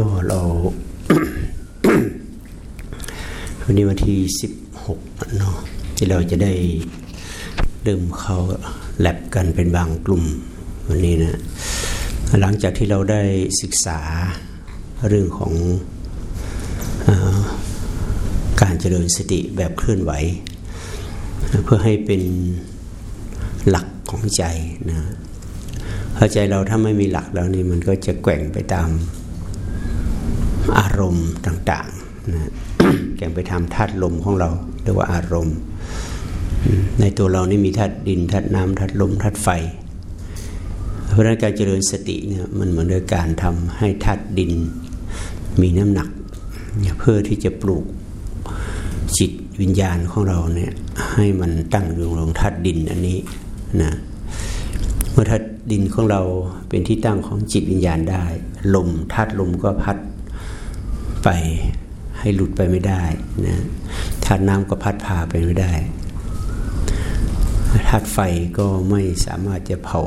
ก็เราวันนี้วันที่สิบหกเนาะที่เราจะได้เริ่มเข้าแลบกันเป็นบางกลุ่มวันนี้นะ หลังจากที่เราได้ศึกษาเรื่องของอการเจริญสติแบบเคลื่อนไหว เพื่อให้เป็นหลักของใจนะพอใจเราถ้าไม่มีหลักแล้วนี่มันก็จะแกว่งไปตามารมณ์ต่างๆนะแก่งไปทำธาตุลมของเราเรียกว่าอารมณ์ ในตัวเรานี่มีธาตุดินธาตุน้ำธาตุลมธาตุไฟ เพราะฉะนั้นการเจริญสติเนี่ยมันเหมือนกับการทำให้ธาตุดินมีน้ำหนัก เพื่อที่จะปลูกจิตวิญญาณของเราเนี่ยให้มันตั้งอยู่ลงธาตุดินอันนี้นะเมื่อธาตุดินของเราเป็นที่ตั้งของจิตวิญญาณได้ ลมธาตุลมก็พัด ไปให้หลุดไปไม่ได้นะธาตุน้ำก็พัดพาไปไม่ได้ธาตุไฟก็ไม่สามารถจะเผา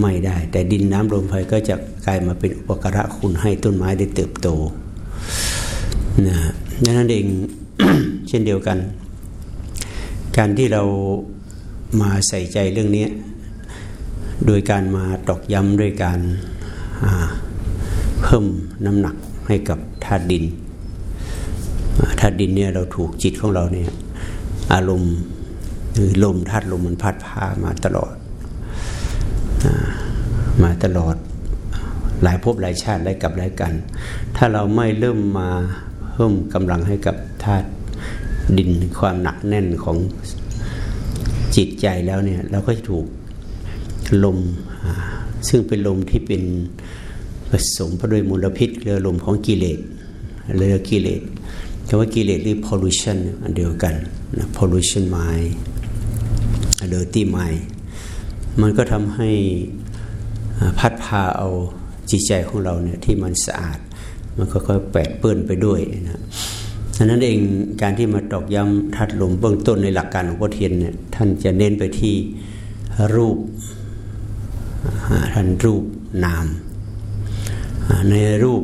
ไม่ได้ แต่ดินน้ำลมไฟก็จะกลายมาเป็นอุปการะคุณให้ต้นไม้ได้เติบโตนะนั้นเองเช่นเดียวกัน การที่เรามาใส่ใจเรื่องนี้ โดยการมาตอกย้ำด้วยการเพิ่มน้ำหนัก ให้กับธาตุดินธาตุดินเนี่ยเราถูกจิตของเราเนี่ยอารมณ์หรือลมธาตุลมมันพัดพามาตลอดมาตลอดหลายภพหลายชาติหลายกับหลายกัน ถ้าเราไม่เริ่มมาเพิ่มกำลังให้กับธาตุดินความหนักแน่นของจิตใจแล้วเนี่ยเราก็จะถูกลมซึ่งเป็นลมที่เป็น ผสมไปด้วยมลพิษเรือลมของกิเลสเรือกิเลสคำว่ากิเลสหรือ pollution อันเดียวกันนะ pollution mind dirty mind มันก็ทำให้พัดพาเอาจิตใจของเราเนี่ยที่มันสะอาด มันก็ค่อยแปดเปื้อนไปด้วยนะดังนั้นเองการที่มาตอกย้ำทัดลมเบื้องต้นในหลักการของพ่อเทียนเนี่ยท่านจะเน้นไปที่รูปท่านรูปนาม ในรูป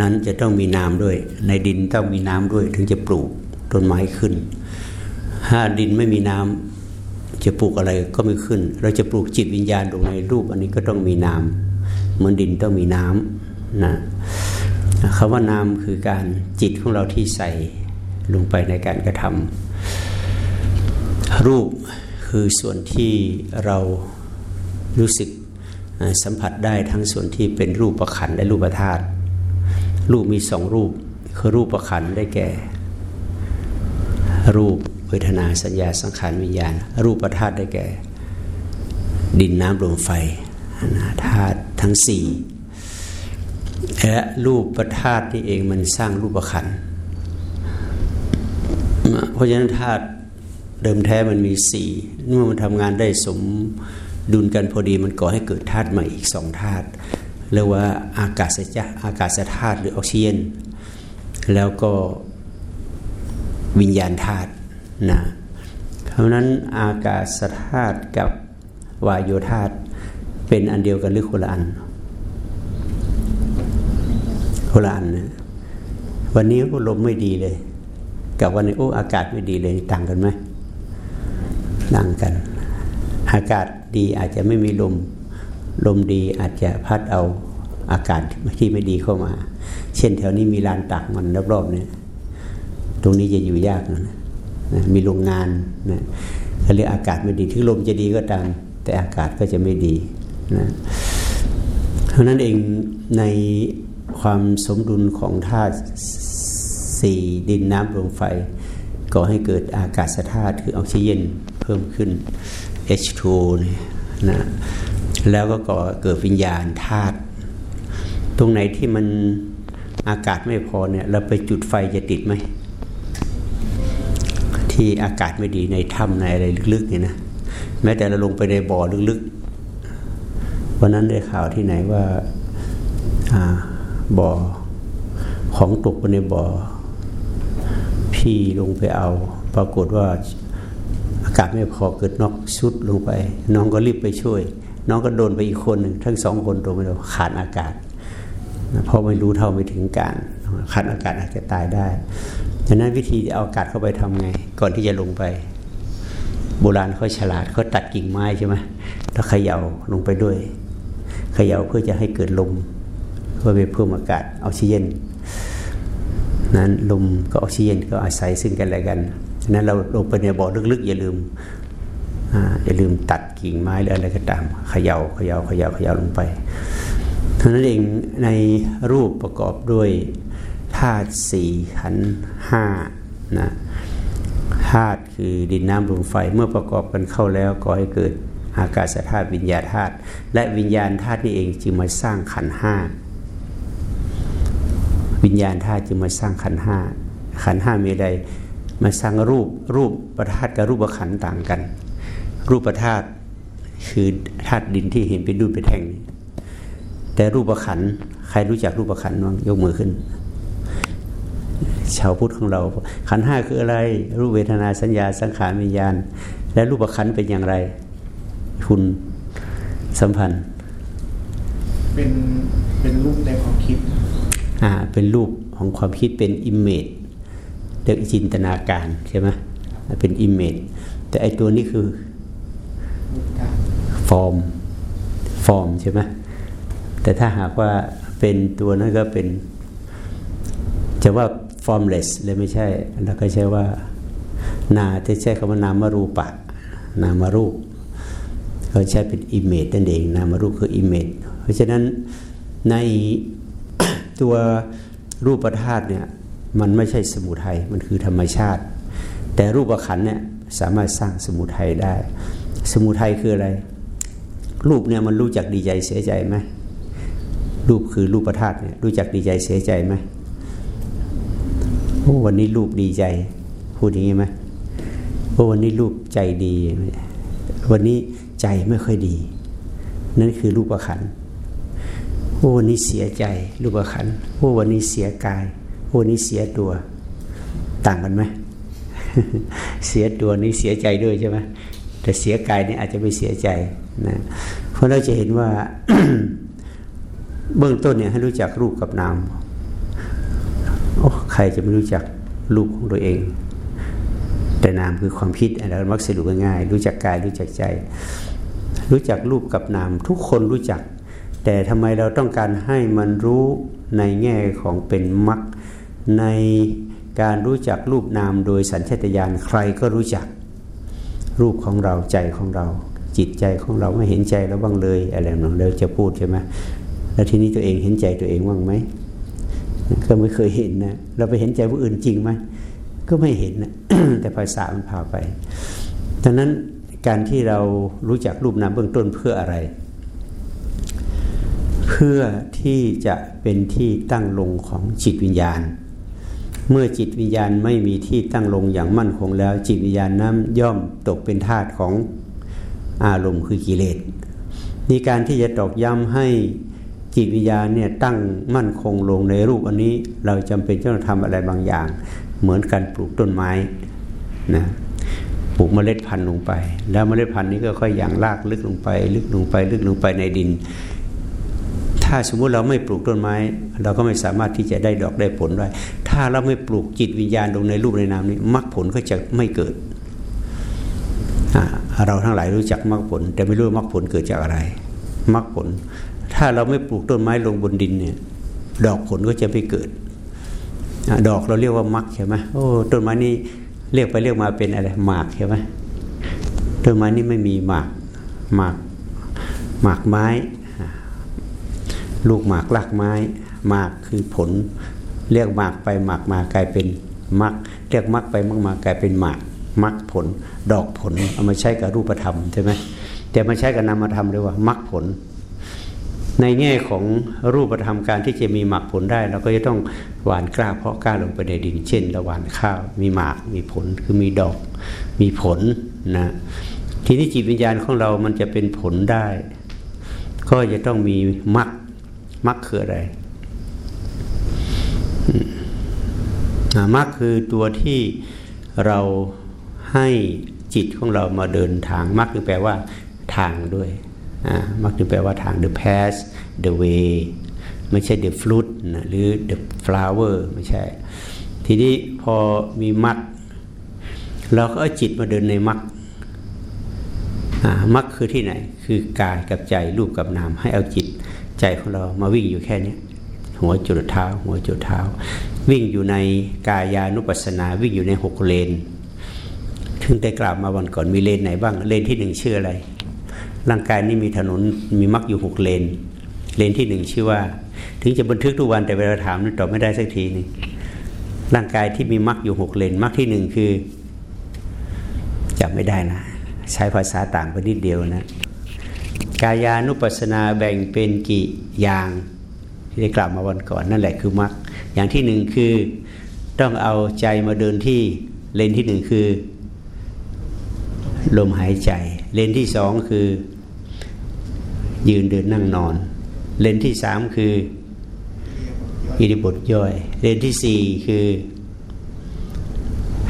นั้นจะต้องมีน้ำด้วย ในดินต้องมีน้ำด้วย ถึงจะปลูกต้นไม้ขึ้น ถ้าดินไม่มีน้ำจะปลูกอะไรก็ไม่ขึ้น เราจะปลูกจิตวิญญาณลงในรูปอันนี้ก็ต้องมีน้ำเหมือนดินต้องมีน้ำนะคำว่าน้ำคือการจิตของเราที่ใส่ลงไปในการกระทำรูปคือส่วนที่เรารู้สึก สัมผัสได้ทั้งส่วนที่เป็นรูปประขันและรูปธาตุรูปมีสองรูปคือรูปประขันได้แก่ รูปเวทนาสัญญาสังขารวิญญาณ รูปประธาตุได้แก่ ดินน้ำลมไฟธาตุทั้งสี่และรูปประธาตุนี่เองมันสร้างรูปประขันเพราะฉะนั้นธาตุเดิมแท้มันมีสี่เมื่อมันทำงานได้สม ดุลกันพอดีมันก่อให้เกิดธาตุใหม่อีกสองธาตุเรียกว่าอากาศจะอากาศธาตุหรือออกซิเจนแล้วก็วิญญาณธาตุนะเพราะนั้นอากาศธาตุกับวายโยธาตุเป็นอันเดียวกันหรือคนละอันคนละอันนะวันนี้ก็ลมไม่ดีเลย กับวันนี้โอ้อากาศไม่ดีเลยต่างกันไหมต่างกัน อากาศดีอาจจะไม่มีลม ลมดีอาจจะพัดเอาอากาศที่ไม่ดีเข้ามา เช่นแถวนี้มีลานตักมันรอบๆเนี่ย ตรงนี้จะอยู่ยากนะนะมีโรงงานนะเขาเรียกอากาศไม่ดีถึงลมจะดีก็ตาม แต่อากาศก็จะไม่ดีนะเพราะนั้นเองในความสมดุลของธาตุสี่ดินน้ำลมไฟก่อให้เกิดอากาศธาตุคือออกซิเจนเพิ่มขึ้น H2 นี่นะแล้วก็ก่อเกิดวิญญาณธาตุตรงไหนที่มันอากาศไม่พอเนี่ย เราไปจุดไฟจะติดไหม ที่อากาศไม่ดีในถ้ำในอะไรลึกๆเนี่ยนะแม้แต่เราลงไปในบ่อลึกๆวันนั้นได้ข่าวที่ไหนว่าบ่อของตกไปในบ่อ พี่ลงไปเอา ปรากฏว่า กาศไม่พอเกิดนอกชุดลงไป น้องก็รีบไปช่วย น้องก็โดนไปอีกคนหนึ่งทั้งสองคนโดนไปขาดอากาศเพราะไม่รู้เท่าไม่ถึงการขาดอากาศอาจจะตายได้ฉะนั้นวิธีเอาอากาศเข้าไปทำไง ก่อนที่จะลงไป โบราณเขาฉลาดเขาตัดกิ่งไม้ใช่ไหมแล้วเขย่าลงไปด้วยเขย่าเพื่อจะให้เกิดลมเพื่อไปเพิ่มอากาศออกซิเจนนั้นลมกับออกซิเจนก็อาศัยซึ่งกันและกัน นั้นเราลงไปในบ่อลึกๆ อย่าลืมอย่าลืมตัดกิ่งไม้หรืออะไรก็ตามเขยา่าเขยา่าเขยา่าเขย่าลงไปเท่านั้นเองในรูปประกอบด้วยธาตุสี่ขันห้านะธาตุคือดินน้ำลมไฟเมื่อประกอบกันเข้าแล้วก็ให้เกิดอากาศธาตุวิญญาธาตุและวิญญาณธาตุนี่เองจึงมาสร้างขันห้าวิญญาณธาตุจึงมาสร้างขันห้าขันห้ามีอะไร มาสร้างรูปรูปประธาตุกับรูปขันต่างกัน รูปธาตุคือธาตุดินที่เห็นเป็นรูปเป็นแท่งแต่รูปขันใครรู้จักรูปขันบ้างยกมือขึ้น ชาวพุทธของเรา ขันห้าคืออะไร รูปเวทนาสัญญาสังขารวิญญาณ และรูปขันธ์เป็นอย่างไร คุณสัมพันธ์ เป็นเป็นรูปในความคิดอ่าเป็นรูปของความคิดเป็น image เรียกจินตนาการใช่ไหมเป็น image แต่ไอตัวนี้คือ form form ใช่ไหมแต่ถ้าหากว่าเป็นตัวนั้นก็เป็น จะว่า formless เลยไม่ใช่ แล้วก็ใช้ว่า นาจะใช้คำว่านามรูปะ นามรูปเขาใช้เป็น image นั่นเอง นามรูปคือ image เพราะฉะนั้นในตัวรูปธาตุเนี่ย มันไม่ใช่สมุทัยมันคือธรรมชาติ แต่รูปขันเนี่ยสามารถสร้างสมุทัยได้ สมุทัยคืออะไร รูปเนี่ยมันรู้จักดีใจเสียใจไหมรูปคือรูปธาตุเนี่ยรู้จักดีใจเสียใจไหมโอ้วันนี้รูปดีใจพูดอย่างนี้ไหมโอ้วันนี้รูปใจดี วันนี้ใจไม่ค่อยดี นั่นคือรูปขันโอ้วันนี้เสียใจรูปขันโอ้วันนี้เสียกาย โอ้วันนี้เสียตัว ต่างกันไหมเสียตัวนี้เสียใจด้วยใช่ไหมแต่เสียกายนี่อาจจะไม่เสียใจนะเพราะเราจะเห็นว่า เบื้องต้นเนี่ยให้รู้จักรูปกับนามโอ้ใครจะไม่รู้จักรูปของตัวเอง แต่นามคือความคิดอะไรมักสรุปง่ายๆรู้จักกายรู้จักใจ รู้จักรูปกับนาม ทุกคนรู้จัก แต่ทำไมเราต้องการให้มันรู้ในแง่ของเป็นมรรค ในการรู้จักรูปนามโดยสัญชตาตญาณใครก็รู้จักรูปของเราใจของเรา จิตใจของเราไม่เห็นใจเราบ้างเลยอะไรนั่นเราจะพูดใช่ไหมแล้วทีนี้ตัวเองเห็นใจตัวเองบ้างไหมก็ไม่เคยเห็นนะเราไปเห็นใจผู้อื่นจริงไหมก็ไม่เห็นนะแต่ภาษามันพาไปดังนั้นการที่เรารู้จักรูปนามเบื้องต้นเพื่ออะไร เพื่อที่จะเป็นที่ตั้งลงของจิตวิญญาณ เมื่อจิตวิญญาณไม่มีที่ตั้งลงอย่างมั่นคงแล้ว จิตวิญญาณนั้นย่อมตกเป็นทาสของอารมณ์คือกิเลสมีการที่จะตอกย้ำให้จิตวิญญาณเนี่ยตั้งมั่นคงลงในรูปอันนี้ เราจำเป็นจะต้องทำอะไรบางอย่าง เหมือนการปลูกต้นไม้นะปลูกเมล็ดพันธุ์ลงไป แล้วเมล็ดพันธุ์นี้ก็ค่อยอย่างลากลึกลงไป ลึกลงไป ลึกลงไปในดิน ถ้าสมมุติเราไม่ปลูกต้นไม้ เราก็ไม่สามารถที่จะได้ดอกได้ผลได้ ถ้าเราไม่ปลูกจิตวิญญาณลงในรูปในนามนี้มรรคผลก็จะไม่เกิด เราทั้งหลายรู้จักมรรคผล แต่ไม่รู้มรรคผลเกิดจากอะไรมรรคผล ถ้าเราไม่ปลูกต้นไม้ลงบนดินเนี่ยดอกผลก็จะไม่เกิด ดอกเราเรียกว่ามักใช่ไหมโอ้ต้นไม้นี่เรียกไปเรียกมาเป็นอะไรหมากใช่ไหมต้นไม้นี่ไม่มีหมากหมากหมากไม้ ลูกหมากรากไม้หมากคือผล เรียกหมากไปหมากมากลายเป็นมักเรียกมักไปมักมากลายเป็นหมากมักผล ดอกผลเอามาใช้กับรูปธรรมใช่ไหมแต่มาใช้กับนามธรรมเรียกว่ามักผล ในแง่ของรูปธรรมการที่จะมีหมากผลได้ เราก็จะต้องหวานกล้าเพาะกล้าลงไปในดิน เช่นเราหวานข้าวมีหมากมีผลคือมีดอก มีผลนะทีนี้จิตวิญญาณของเรามันจะเป็นผลได้ ก็จะต้องมีมัก มักคืออะไรมักคือตัวที่เราให้จิตของเรามาเดินทางมักคือแปลว่าทางด้วยมักจะแปลว่าทาง the path the way ไม่ใช่ the fruit นะหรือ the flower ไม่ใช่ ทีนี้พอมีมรรคเราก็เอาจิตมาเดินในมรรคมรรคคือที่ไหน คือกายกับใจรูปกับนามให้เอาจิต ใจของเรามาวิ่งอยู่แค่นี้หัวจุดเท้า หัวจุดเท้า วิ่งอยู่ในกายานุปัสสนาวิ่งอยู่ในหกเลนถึงได้กล่าวมาวันก่อนมีเลนไหนบ้างเลนที่หนึ่งชื่ออะไร ร่างกายนี้มีถนนมีมรรคอยู่หกเลน เลนที่หนึ่งชื่อว่า ถึงจะบันทึกทุกวันแต่เวลาถามนี่ตอบไม่ได้สักทีนึงร่างกายที่มีมรรคอยู่หกเลนมรรคที่หนึ่งคือจำไม่ได้นะ ใช้ภาษาต่างไปนิดเดียวนะ กายานุปัสสนาแบ่งเป็นกี่อย่างที่ได้กล่าวมาวันก่อนนั่นแหละคือมรรคอย่างที่หนึ่งคือต้องเอาใจมาเดินที่เลนที่หนึ่งคือลมหายใจ เลนที่สองคือ ยืนเดินนั่งนอน เลนที่สามคืออิริบทย่อย เลนที่สี่คือ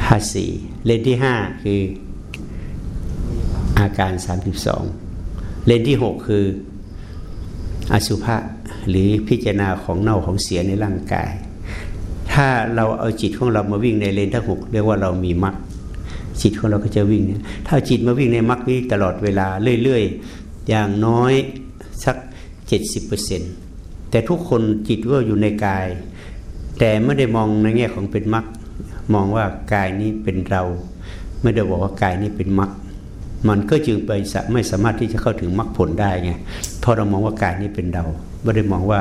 ห้าสี่เลนที่ห้าคืออาการสามสิบสอง เลนที่หกคืออสุภะหรือพิจารณาของเน่าของเสียในร่างกาย ถ้าเราเอาจิตของเรามาวิ่งในเลนทั้งหกเรียกว่าเรามีมรรคจิตของเราก็จะวิ่งเนี่ยถ้าจิตมาวิ่งในมรรคนี้ตลอดเวลาเรื่อยๆ อย่างน้อยสักเจ็ดสิบเปอร์เซ็นต์แต่ทุกคนจิตก็อยู่ในกาย แต่ไม่ได้มองในแง่ของเป็นมรรคมองว่ากายนี้เป็นเรา ไม่ได้บอกว่ากายนี้เป็นมรรค มันก็จึงไปไม่สามารถที่จะเข้าถึงมรรคผลได้ไงเพราะเรามองว่ากายนี้เป็นเราไม่ได้มองว่า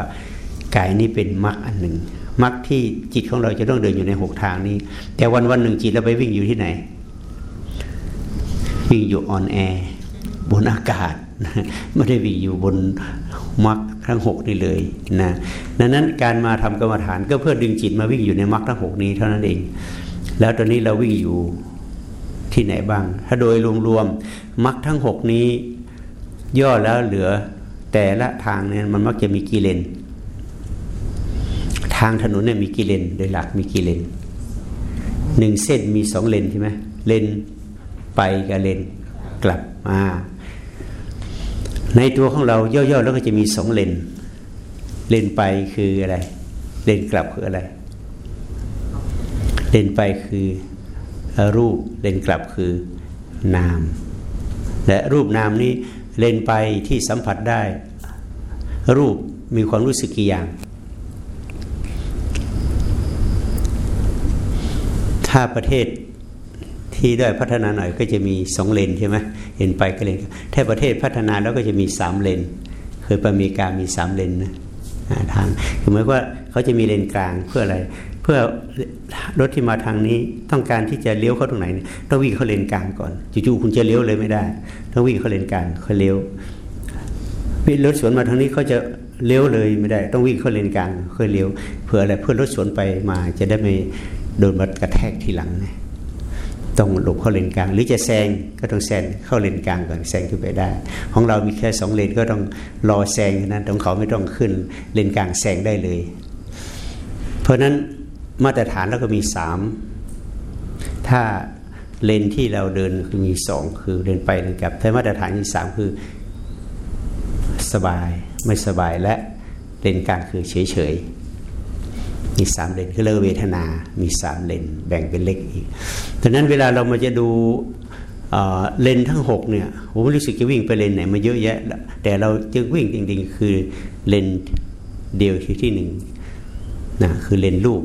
กายนี้เป็นมรรคอันหนึ่งมรรคที่จิตของเราจะต้องเดินอยู่ในหกทางนี้ แต่วันวันหนึ่งจิตเราไปวิ่งอยู่ที่ไหน วิ่งอยู่ออนแอร์บนอากาศไม่ได้วิ่งอยู่บนมรรคทั้งหกนี่เลยนะดังนั้นการมาทำกรรมฐานก็เพื่อดึงจิตมาวิ่งอยู่ในมรรคทั้งหกนี้เท่านั้นเอง แล้วตอนนี้เราวิ่งอยู่ ที่ไหนบ้าง ถ้าโดยรวมๆมรรคทั้งหกนี้ ย่อแล้วเหลือแต่ละทางเนี่ยมันมักจะมีกี่เลน ทางถนนเนี่ยมีกี่เลน โดยหลักมีกี่เลนหนึ่งเส้นมีสองเลนใช่ไหมเลนไปกับเลนกลับมาในตัวของเราย่อๆแล้วก็จะมีสองเลน เลนไปคืออะไร เลนกลับคืออะไร เลนไปคือ รูปเลนกลับคือนาม และรูปนามนี้เลนไปที่สัมผัสได้ รูปมีความรู้สึกกี่อย่าง ถ้าประเทศที่ได้พัฒนาหน่อยก็จะมีสองเลนใช่ไหมเห็นไปก็เลนถ้าประเทศพัฒนาแล้วก็จะมีสามเลนเคยไปอเมริกามีสามเลนนะทางคือหมายว่าเขาจะมีเลนกลางเพื่ออะไร เพื่อรถที่มาทางนี้ต้องการที่จะเลี้ยวเข้าตรงไหนต้องวิ่งเข้าเลนกลางก่อนจู่ๆคุณจะเลี้ยวเลยไม่ได้ต้องวิ่งเข้าเลนกลางค่อยเลี้ยวรถสวนมาทางนี้เขาจะเลี้ยวเลยไม่ได้ ต้องวิ่งเข้าเลนกลางค่อยเลี้ยวเพื่ออะไรเพื่อรถสวนไปมาจะได้ไม่โดนมากระแทกทีหลังต้องหลบเข้าเลนกลาง หรือจะแซงก็ต้องแซงเข้าเลนกลางก่อนแซงขึ้นไปได้ ของเรามีแค่สองเลนก็ต้องรอแซงนั้นของเขาไม่ต้องขึ้นเลนกลางแซงได้เลย เพราะนั้น มาตรฐานแล้วก็มีสามถ้าเลนที่เราเดินคือมีสองคือเลนไปเลนกลับถ้ามาตรฐานมีสามคือสบายไม่สบายและเลนกลางคือเฉยเฉยมีสามเลนคือเลิกเวทนา มีสามเลนแบ่งเป็นเล็กอีกดังนั้นเวลาเรามาจะดูเลนทั้งหกเนี่ยผมรู้สึกจะวิ่งไปเลนไหนมาเยอะแยะ แต่เราจึงวิ่งจริงๆ คือเลนเดียวที่ที่หนึ่งนะคือเลนรูป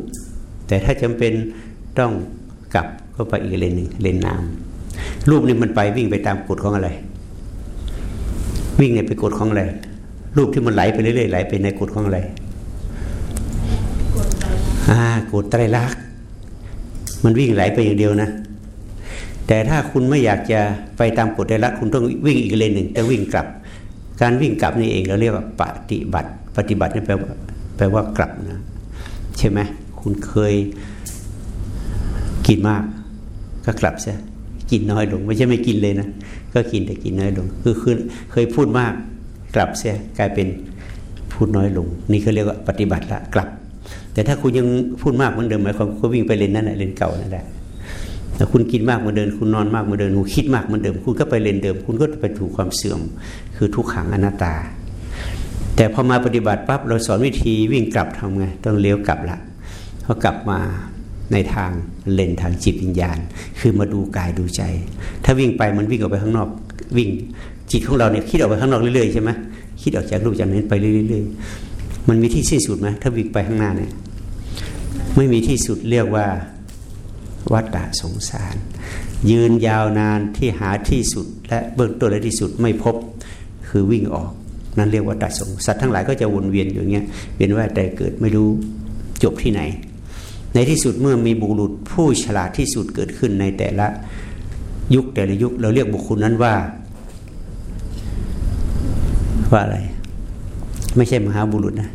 แต่ถ้าจำเป็นต้องกลับก็ไปอีกเลนหนึ่งเลนนามรูปนี่มันไปวิ่งไปตามกฎของอะไร วิ่งเนี่ยไปกฎของอะไรรูปที่มันไหลไปเรื่อยๆไหลไปในกฎของอะไรอ่ากฎไตรลักษณ์มันวิ่งไหลไปอย่างเดียวนะ แต่ถ้าคุณไม่อยากจะไปตามกฎไตรลักษณ์คุณต้องวิ่งอีกเลนหนึ่งแต่วิ่งกลับ การวิ่งกลับนี่เองเราเรียกว่าปฏิบัติ ปฏิบัตินี่แปลว่าแปลว่ากลับนะ ใช่ไหม คุณเคยกินมาก ก็กลับซะกินน้อยลง ไม่ใช่ไม่กินเลยนะก็กินแต่กินน้อยลง คือคือเคยพูดมากกลับเสียกลายเป็นพูดน้อยลง นี่เขาเรียกว่าปฏิบัติละกลับ แต่ถ้าคุณยังพูดมากเหมือนเดิมหมายความคุณวิ่งไปเลนนั้นแหละเลนเก่านั่นแหละถ้าคุณกินมากเหมือนเดิมคุณนอนมากเหมือนเดิมคุณคิดมากเหมือนเดิม คุณก็ไปเลนเดิม คุณก็ไปถูกความเสื่อม คือทุกขังอนัตตา แต่พอมาปฏิบัติปั๊บเราสอนวิธีวิ่งกลับทำไงต้องเลี้ยวกลับละ พอกลับมาในทางเลนทางจิตวิญญาณ คือมาดูกายดูใจ ถ้าวิ่งไปมันวิ่งออกไปข้างนอก วิ่งจิตของเราเนี่ยคิดออกไปข้างนอกเรื่อยๆใช่ไหมคิดออกจากรูปจากนั้นไปเรื่อยๆมันมีที่สิ้นสุดไหมถ้าวิ่งไปข้างหน้าเนี่ยไม่มีที่สุดเรียกว่าวัฏฏะสงสาร ยืนยาวนานที่หาที่สุด และเบื้องต้นและที่สุดไม่พบคือวิ่งออกนั่นเรียกว่าตัดสงสัตว์ทั้งหลายก็จะวนเวียนอยู่อย่างเงี้ยเวียนว่ายแต่เกิดไม่รู้จบที่ไหน ในที่สุดเมื่อมีบุรุษผู้ฉลาดที่สุดเกิดขึ้นในแต่ละยุคแต่ละยุค เราเรียกบุคคลนั้นว่า ว่าอะไร ไม่ใช่มหาบุรุษนะ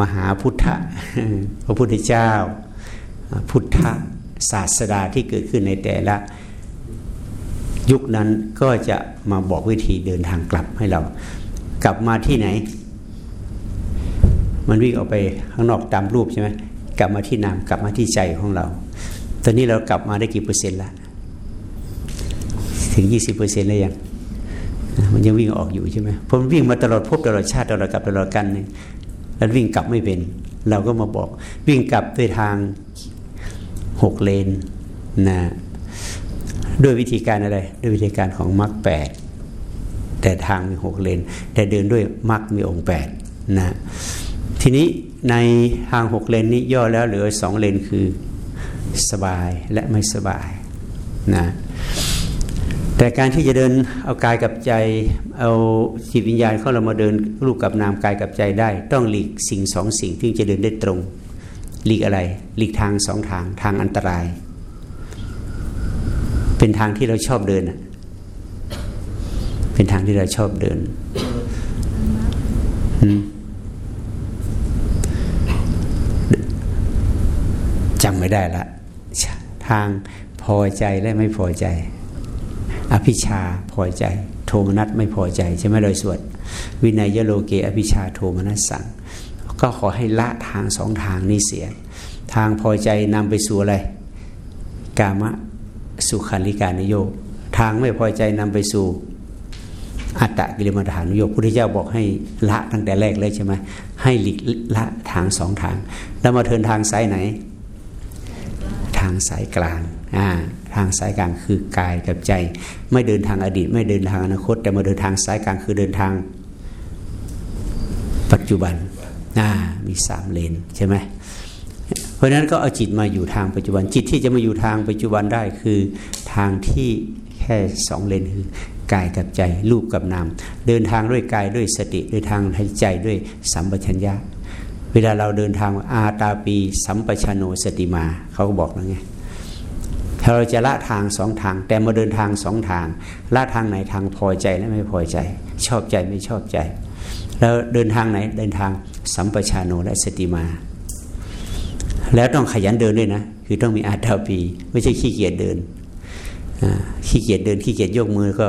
มหาพุทธพระพุทธเจ้า พุทธศาสดาที่เกิดขึ้นในแต่ละ ยุคนั้นก็จะมาบอกวิธีเดินทางกลับให้เรา กลับมาที่ไหน มันวิ่งออกไปข้างนอกตามรูปใช่ไหม กลับมาที่นามกลับมาที่ใจของเรา ตอนนี้เรากลับมาได้กี่เปอร์เซ็นต์ละถึงยี่สิบเปอร์เซ็นต์แล้วยังมันยังวิ่งออกอยู่ใช่ไหมผมวิ่งมาตลอดพบตลอดชาติตลอดกลับตลอดกันเนี่ยแล้ววิ่งกลับไม่เป็น เราก็มาบอก วิ่งกลับด้วยทางหกเลนนะด้วยวิธีการอะไร ด้วยวิธีการของมรรคแปดแต่ทางมีหกเลน แต่เดินด้วยมรรคมีองค์แปดนะ ทีนี้ในทางหกเลนนี้ย่อแล้วเหลือสองเลนคือสบายและไม่สบายนะแต่การที่จะเดินเอากายกับใจ เอาจิตวิญญาณเข้าเรามาเดินรูปกับนามกายกับใจได้ ต้องหลีกสิ่งสองสิ่งที่จะเดินได้ตรง หลีกอะไร หลีกทางสองทางทางอันตราย เป็นทางที่เราชอบเดินเป็นทางที่เราชอบเดินจำไม่ ได้ละ ทางพอใจและไม่พอใจ อภิชาพอใจ โทมนัสไม่พอใจใช่ไหมโดยสวดวินัยโลเกอภิชาโทมนัสสังก็ขอให้ละทางสองทางนี้เสีย ทางพอใจนำไปสู่อะไร กามะสุขันลิการนโยทางไม่พอใจนำไปสู่อัตตะกิลมัฐานุโยกพุทธเจ้าบอกให้ละตั้งแต่แรกเลยใช่ไหมให้หลีกละทางสองทาง แล้วมาเทินทางสายไหน ทางสายกลางอ่าทางสายกลางคือกายกับใจ ไม่เดินทางอดีต ไม่เดินทางอนาคต แต่มาเดินทางสายกลางคือเดินทาง ปัจจุบันอ่ามีสามเลนใช่ไหมเพราะนั้นก็เอาจิตมาอยู่ทางปัจจุบัน จิตที่จะมาอยู่ทางปัจจุบันได้คือทางที่แค่สองเลนคือกายกับใจรูปกับนาม เดินทางด้วยกายด้วยสติด้วยทางใจด้วยสัมปชัญญะ เวลาเราเดินทางอาตาปีสัมปชโนสติมา เขาก็บอกแล้วไงถ้าเราจะละทางสองทาง แต่มาเดินทางสองทางละทางไหนทางพอใจและไม่พอใจ ชอบใจไม่ชอบใจ แล้วเดินทางไหนเดินทางสัมปชาโนและสติมา แล้วต้องขยันเดินด้วยนะ คือต้องมีอาตาปี ไม่ใช่ขี้เกียจเดินขี้เกียจเดินขี้เกียจยกมือก็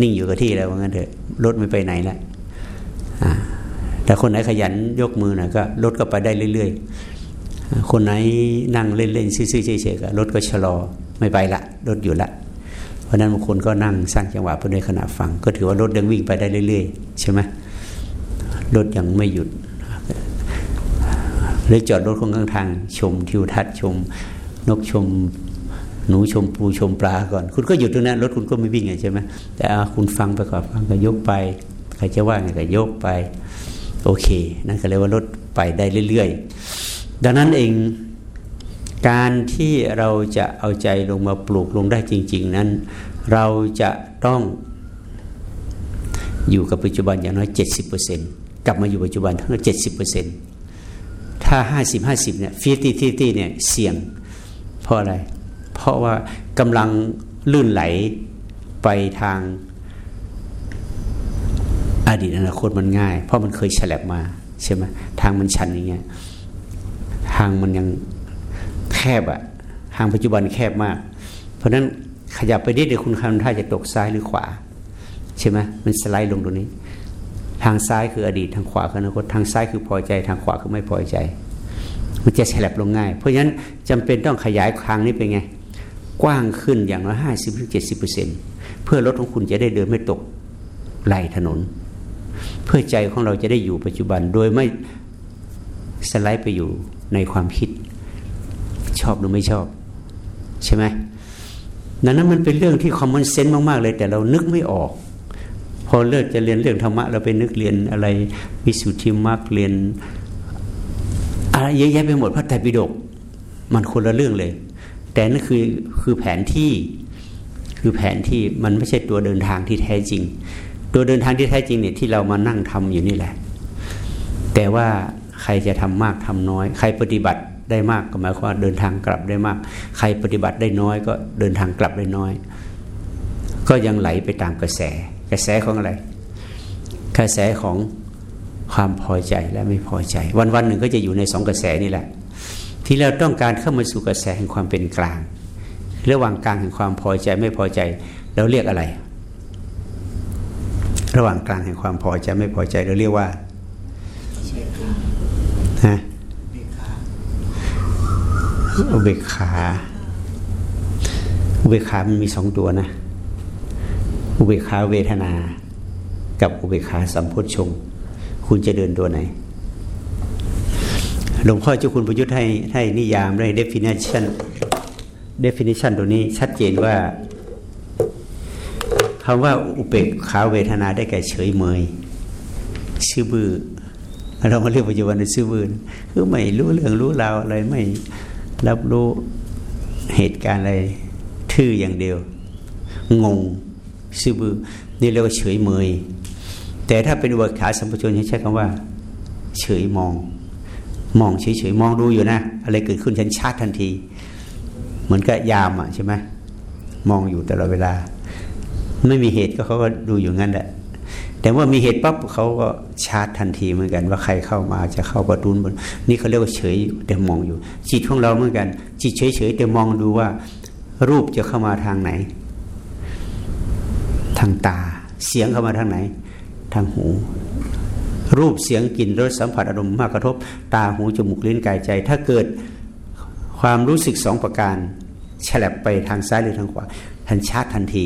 นิ่งอยู่กับที่แล้วว่างั้นเถอะรถไม่ไปไหนละ แต่คนไหนขยันยกมือนะก็รถก็ไปได้เรื่อย ๆ คนไหนนั่งเล่นๆซื่อๆเฉยๆก็รถก็ชะลอไม่ไปละรถอยู่ละ เพราะนั้นบางคนก็นั่งสร้างจังหวะเพื่อในขณะฟัง ก็ถือว่ารถยังวิ่งไปได้เรื่อยๆ ใช่ไหมรถยังไม่หยุดเลยจอดรถข้างทาง ชมทิวทัศน์ชม นกชม หนูชมปูชมปลาก่อน คุณก็หยุดตรงนั้นรถคุณก็ไม่วิ่งไงใช่ไหมแต่คุณฟังไปก่อนฟังก็ยกไป ใครจะว่าไงก็ยกไป โอเค นั่นก็เลยว่ารถไปได้เรื่อยๆ ดังนั้นเองการที่เราจะเอาใจลงมาปลูกลงได้จริง ๆ นั้น เราจะต้องอยู่กับปัจจุบันอย่างน้อย 70%กลับมาอยู่ปัจจุบันทั้งเจ็ดสิบเปอร์เซ็นต์ถ้าห้าสิบห้าสิบเนี่ย fifty fifty เนี่ยเสี่ยง เพราะอะไร เพราะว่ากำลังลื่นไหลไปทาง อดีตอนาคตมันง่าย เพราะมันเคยฉลับมาใช่ไหมทางมันชันอย่างเงี้ยทางมันยังแคบอะทางปัจจุบันแคบมาก เพราะฉะนั้นขยับไปนิดเดียวคุณคำท่าจะตกซ้ายหรือขวา ใช่ไหมมันสไลด์ลงตรงนี้ ทางซ้ายคืออดีตทางขวาคืออนาคตทางซ้ายคือพอใจ ทางขวาคือไม่พอใจ มันจะฉลับลงง่าย เพราะฉะนั้นจำเป็นต้องขยายทางนี้เป็นไง กว้างขึ้นอย่างน้อยห้าสิบถึงเจ็ดสิบเปอร์เซ็นเพื่อรถของคุณจะได้เดินไม่ตกไหลถนน เพื่อใจของเราจะได้อยู่ปัจจุบัน โดยไม่สไลด์ไปอยู่ในความคิด ชอบหรือไม่ชอบ ใช่ไหมนั้นนั้นมันเป็นเรื่องที่คอมมอนเซนส์มากๆเลย แต่เรานึกไม่ออก พอเลิกจะเรียนเรื่องธรรมะ เราไปนึกเรียนอะไรวิสุทธิมรรคเรียนอะไรเยอะแยะไปหมดพระไตรปิฎกมันคนละเรื่องเลย แต่นั่นคือคือแผนที่คือแผนที่มันไม่ใช่ตัวเดินทางที่แท้จริง ตัวเดินทางที่แท้จริงเนี่ยที่เรามานั่งทำอยู่นี่แหละ แต่ว่าใครจะทำมากทำน้อย ใครปฏิบัติได้มากก็หมายความว่าเดินทางกลับได้มาก ใครปฏิบัติได้น้อยก็เดินทางกลับได้น้อย ก็ยังไหลไปตามกระแส กระแสของอะไร กระแสของความพอใจและไม่พอใจ วันวันหนึ่งก็จะอยู่ในสองกระแสนี่แหละ ที่เราต้องการเข้ามาสู่กระแสแห่งความเป็นกลาง ระหว่างกลางแห่งความพอใจไม่พอใจเราเรียกอะไร ระหว่างกลางแห่งความพอใจไม่พอใจเราเรียกว่าฮะอุเบกขาอุเบกขามันมีสองตัวนะ อุเบกขาเวทนา กับอุเบกขาสัมโพชงค์คุณจะเดินตัวไหนหลวงพ่อเจ้าคุณประยุทธ์ให้ให้นิยามได้ definition definition ตัวนี้ชัดเจนว่า คำว่าอุเบกขาเวทนาได้แก่เฉยเมย ชื่อบือเรามาเรียกปัจจุบันในชื่อบือนะคือไม่รู้เรื่องรู้ราวอะไรไม่รับรู้เหตุการณ์อะไรทื่ออย่างเดียว งงซื่อบือนี่เรียกว่าเฉยเมย แต่ถ้าเป็นอุเบกขาสัมปชนใช้คำว่า เฉยมอง มองเฉยๆมองดูอยู่นะ อะไรเกิดขึ้นฉันชาร์จทันที เหมือนกับยามอะใช่ไหมมองอยู่ตลอดเวลา ไม่มีเหตุก็เขาก็ดูอยู่งั้นแหละแต่ว่ามีเหตุปั๊บเขาก็ชาร์จทันทีเหมือนกัน ว่าใครเข้ามาจะเข้าประตูนบนนี่เขาเรียกว่าเฉยแต่มองอยู่ จิตของเราเหมือนกัน จิตเฉยๆแต่มองดูว่า รูปจะเข้ามาทางไหน ทางตา เสียงเข้ามาทางไหน ทางหู รูปเสียงกลิ่นรสสัมผัสอารมณ์มากระทบ ตาหูจมูกลิ้นกายใจ ถ้าเกิดความรู้สึกสองประการฉลับไปทางซ้ายหรือทางขวาทันชาร์จทันที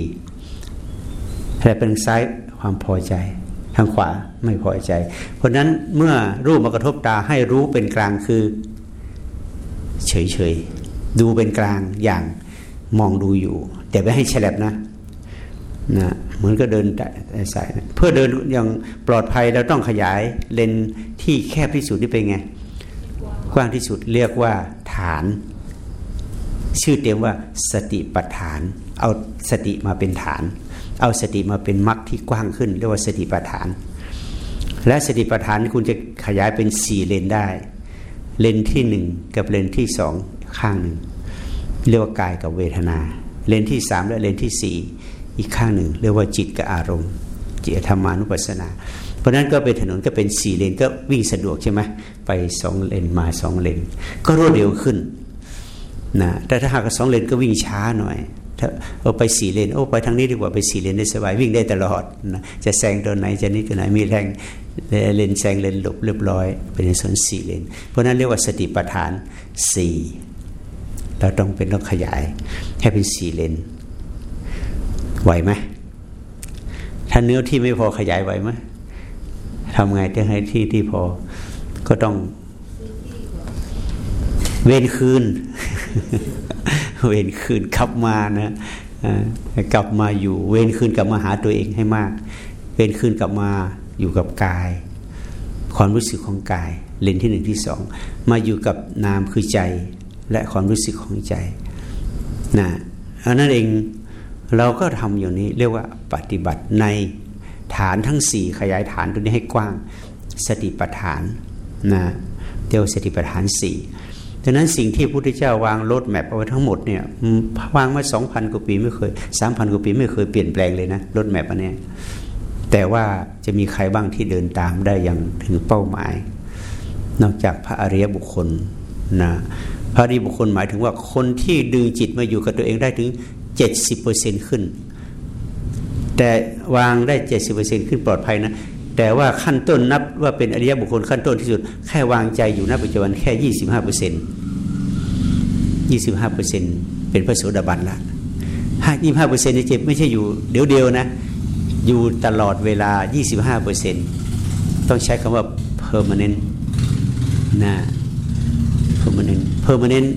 ฉลับไปทางซ้ายความพอใจ ทางขวาไม่พอใจ เพราะฉะนั้นเมื่อรูปมากระทบตาให้รู้เป็นกลางคือ เฉยๆ ดูเป็นกลางอย่างมองดูอยู่ แต่ไม่ให้ฉลับนะนะเหมือนก็เดินสายเพื่อเดินอย่างปลอดภัยเราต้องขยายเลนที่แคบที่สุดนี่เป็นไง กว้างที่สุดเรียกว่าฐาน ชื่อเต็มว่าสติปัฏฐาน เอาสติมาเป็นฐาน เอาสติมาเป็นมรรคที่กว้างขึ้น เรียกว่าสติปัฏฐาน และสติปัฏฐานคุณจะขยายเป็นสี่เลนได้ เลนที่หนึ่งกับเลนที่สองข้างหนึ่งเรียกว่ากายกับเวทนา เลนที่สามและเลนที่สี่อีกข้างหนึ่ง เรียกว่าจิตกับอารมณ์ จิตธรรมานุปัสสนา เพราะนั้นก็เป็นถนนก็เป็นสี่เลนก็วิ่งสะดวกใช่ไหมไปสองเลนมาสองเลน ก็รวดเร็วขึ้นนะแต่ถ้าหากสองเลนก็วิ่งช้าหน่อย ถ้าเอาไปสี่เลนโอ้ไปทางนี้ดีกว่าไปสี่เลนได้สบายวิ่งได้ตลอดนะจะแซงตัวไหนจะนี้ตัวไหนมีแรงเลนแซงเลนหลบเรียบร้อย เป็นในส่วนสี่เลน เพราะนั้นเรียกว่าสติปัฏฐานสี่เราต้องเป็นต้องขยายให้เป็นสี่เลนไหวไหมถ้าเนื้อที่ไม่พอขยายไหวไหมทำไงจะให้ที่ที่พอก็ต้องเวนคืน เวนคืนกลับมานะกลับมาอยู่ เวนคืนกลับมาหาตัวเองให้มาก เวนคืนกลับมาอยู่กับกาย ความรู้สึกของกายเลนที่หนึ่งที่สองมาอยู่กับนามคือใจและความรู้สึกของใจนะอันนั้นเองเราก็ทำอย่างนี้เรียกว่าปฏิบัติในฐานทั้งสี่ขยายฐานตัวนี้ให้กว้างสติปัฏฐานนะเรียกว่าสติปัฏฐานสี่ ดังนั้นสิ่งที่พระพุทธเจ้าวางโลดแมพเอาไว้ทั้งหมดเนี่ยวางมาสองพันกว่าปีไม่เคยสามพันกว่าปีไม่เคยเปลี่ยนแปลงเลยนะโลดแมพอันนี้แต่ว่าจะมีใครบ้างที่เดินตามได้อย่างถึงเป้าหมาย นอกจากพระอริยบุคคลนะพระอริยบุคคลหมายถึงว่าคนที่ดึงจิตมาอยู่กับตัวเองได้ถึงเจ็ดสิบเปอร์เซ็นขึ้น แต่วางได้เจ็ดสิบเปอร์เซ็นขึ้นปลอดภัยนะ แต่ว่าขั้นต้นนับว่าเป็นอริยบุคคลขั้นต้นที่สุด แค่วางใจอยู่ณปัจจุบันแค่ยี่สิบห้าเปอร์เซ็นต์ยี่สิบห้าเปอร์เซ็นต์เป็นพระโสดาบันละห้ายี่ห้าเปอร์เซ็นต์จะไม่ใช่อยู่เดี๋ยวเดียวนะ อยู่ตลอดเวลายี่สิบห้าเปอร์เซ็นต์ต้องใช้คำว่า permanent นะ permanent permanent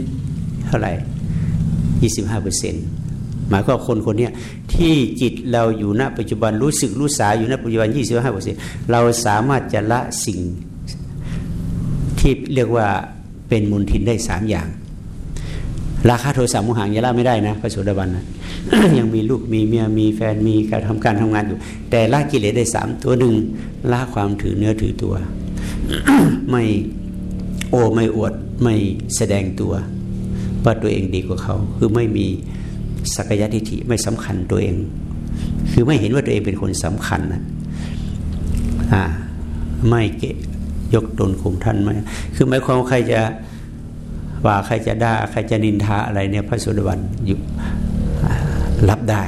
เท่าไหร่25เปอร์เซ็นต์ หมายความคนคนนี้ที่จิตเราอยู่ณปัจจุบันรู้สึกรู้สาอยู่ณปัจจุบัน25เปอร์เซ็นต์เราสามารถจะละสิ่งที่เรียกว่าเป็นมุนทินได้สามอย่าง ราคาโทรศัพท์มุหังยังละไม่ได้นะพระโสดาบันนะยังมีลูกมีเมียมีแฟนมีการทำการทำงานอยู่ แต่ละกิเลสได้สามตัวหนึ่งละความถือเนื้อถือตัว ไม่โอไม่อวดไม่แสดงตัวว่าตัวเองดีกว่าเขาคือไม่มี สักยะทิฏฐิไม่สำคัญตัวเอง คือไม่เห็นว่าตัวเองเป็นคนสำคัญนะอ่าไม่เกะยกตนข่มท่านไม่คือหมายความว่าใครจะว่าใครจะด่าใครจะนินทาอะไรเนี่ยพระสุดาบันอยู่รับได้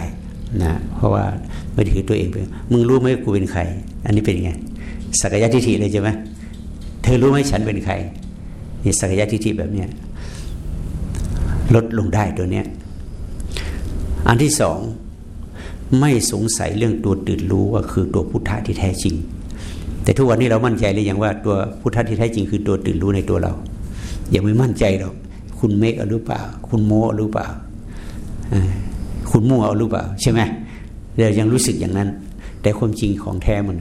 นะเพราะว่าไม่ถือตัวเองเป็นมึงรู้ไหมกูเป็นใคร อันนี้เป็นไงสักยะทิฏฐิเลยใช่ไหมเธอรู้ไหมฉันเป็นใครนี่สักยะทิฏฐิแบบเนี้ยลดลงได้ตัวเนี้ย อันที่สองไม่สงสัยเรื่องตัวตื่นรู้ว่าคือตัวพุทธะที่แท้จริง แต่ทุกวันนี้เรามั่นใจหรือยังว่าตัวพุทธะที่แท้จริงคือตัวตื่นรู้ในตัวเรา ยังไม่มั่นใจหรอกคุณเมฆเอาหรือเปล่า คุณโมหรือเปล่าคุณมั่วหรือเปล่าใช่ไหมเรายังรู้สึกอย่างนั้น แต่ความจริงของแท้มัน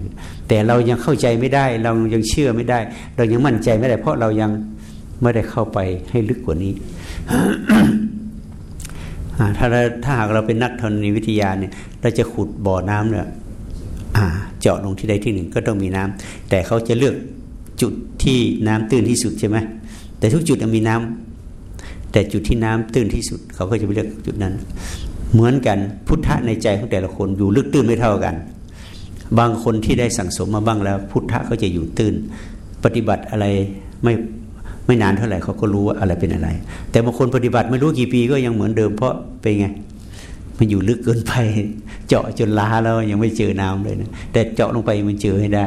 แต่เรายังเข้าใจไม่ได้ เรายังเชื่อไม่ได้ เรายังมั่นใจไม่ได้ เพราะเรายังไม่ได้เข้าไปให้ลึกกว่านี้ ถ้าเราถ้าหากเราเป็นนักธรณีวิทยาเนี่ย เราจะขุดบ่อน้ำเนี่ยเจาะลงที่ใดที่หนึ่งก็ต้องมีน้ำแต่เขาจะเลือกจุดที่น้ำตื้นที่สุดใช่ไหมแต่ทุกจุดมีน้ำแต่จุดที่น้ำตื้นที่สุด เขาก็จะไปเลือกจุดนั้น เหมือนกันพุทธะในใจของแต่ละคนอยู่ลึกตื้นไม่เท่ากัน บางคนที่ได้สั่งสมมาบ้างแล้ว พุทธะเขาจะอยู่ตื้น ปฏิบัติอะไรไม่ ไม่นานเท่าไหร่เขาก็รู้ว่าอะไรเป็นอะไร แต่บางคนปฏิบัติไม่รู้กี่ปีก็ยังเหมือนเดิมเพราะเป็นไงมันอยู่ลึกเกินไป เจาะจนล้าแล้วยังไม่เจอน้ำเลยนะแต่เจาะลงไปมันเจอให้ได้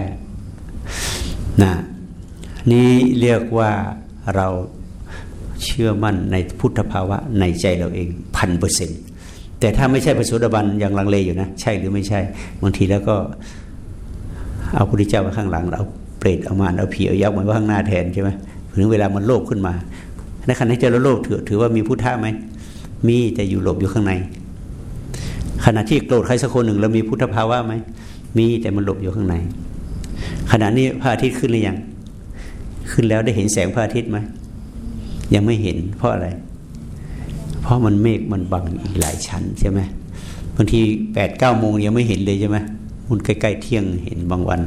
นะนี่เรียกว่าเราเชื่อมั่นในพุทธภาวะในใจเราเองพันเปอร์เซ็นต์แต่ถ้าไม่ใช่พระโสดาบันยังลังเลอยู่นะ ใช่หรือไม่ใช่บางทีแล้วก็ เอาพระพุทธเจ้ามาข้างหลังเอาเปรตเอามารเอาผีเอายักษ์มาข้างหน้าแทนใช่ไหม ถึงเวลามันโลภขึ้นมาในขณะที่เราโลภถือถือว่ามีพุทธะไหมมีแต่อยู่หลบอยู่ข้างใน ขณะที่โกรธใครสักคนหนึ่งเรามีพุทธภาวะไหมมีแต่มันหลบอยู่ข้างใน ขณะนี้พระอาทิตย์ขึ้นหรือยังขึ้นแล้วได้เห็นแสงพระอาทิตย์ไหมยังไม่เห็นเพราะอะไร เพราะมันเมฆมันบังอีกหลายชั้นใช่ไหมบางทีแปดเก้าโมงยังไม่เห็นเลยใช่ไหมมันใกล้ๆเที่ยงเห็นบางวัน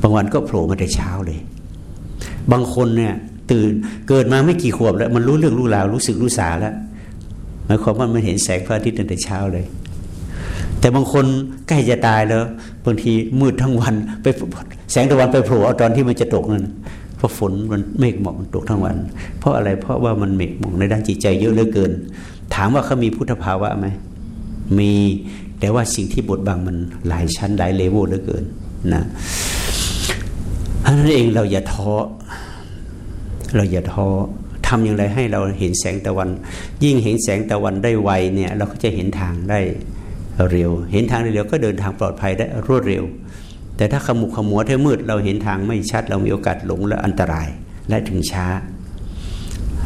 บางวันก็โผล่มาแต่เช้าเลย บางคนเนี่ย ตื่นเกิดมาไม่กี่ขวบแล้ว มันรู้เรื่องรู้ราวรู้สึกรู้สาแล้วหมายความว่ามันเห็นแสงพระอาทิตย์ตั้งแต่เช้าเลย แต่บางคนใกล้จะตายแล้วบางทีมืดทั้งวันไปแสงตะวันไปโผล่เอาตอนที่มันจะตกนั่นเพราะฝนมันเมฆหมอกมันตกทั้งวัน เพราะอะไรเพราะว่ามันเมฆหมอกในด้านจิตใจเยอะเหลือเกิน ถามว่าเขามีพุทธภาวะไหมมีแต่ว่าสิ่งที่บดบังมันหลายชั้นหลายเลเวลเหลือเกินนะเพราะนั้นเองเราอย่าท้อ เราอย่าท้อทำอย่างไรให้เราเห็นแสงตะวัน ยิ่งเห็นแสงตะวันได้ไวเนี่ยเราก็จะเห็นทางได้เร็ว เห็นทางได้เร็วก็เดินทางปลอดภัยได้รวดเร็ว แต่ถ้าขมุกขมัวเท่มืด เราเห็นทางไม่ชัด เรามีโอกาสหลงและอันตรายและถึงช้า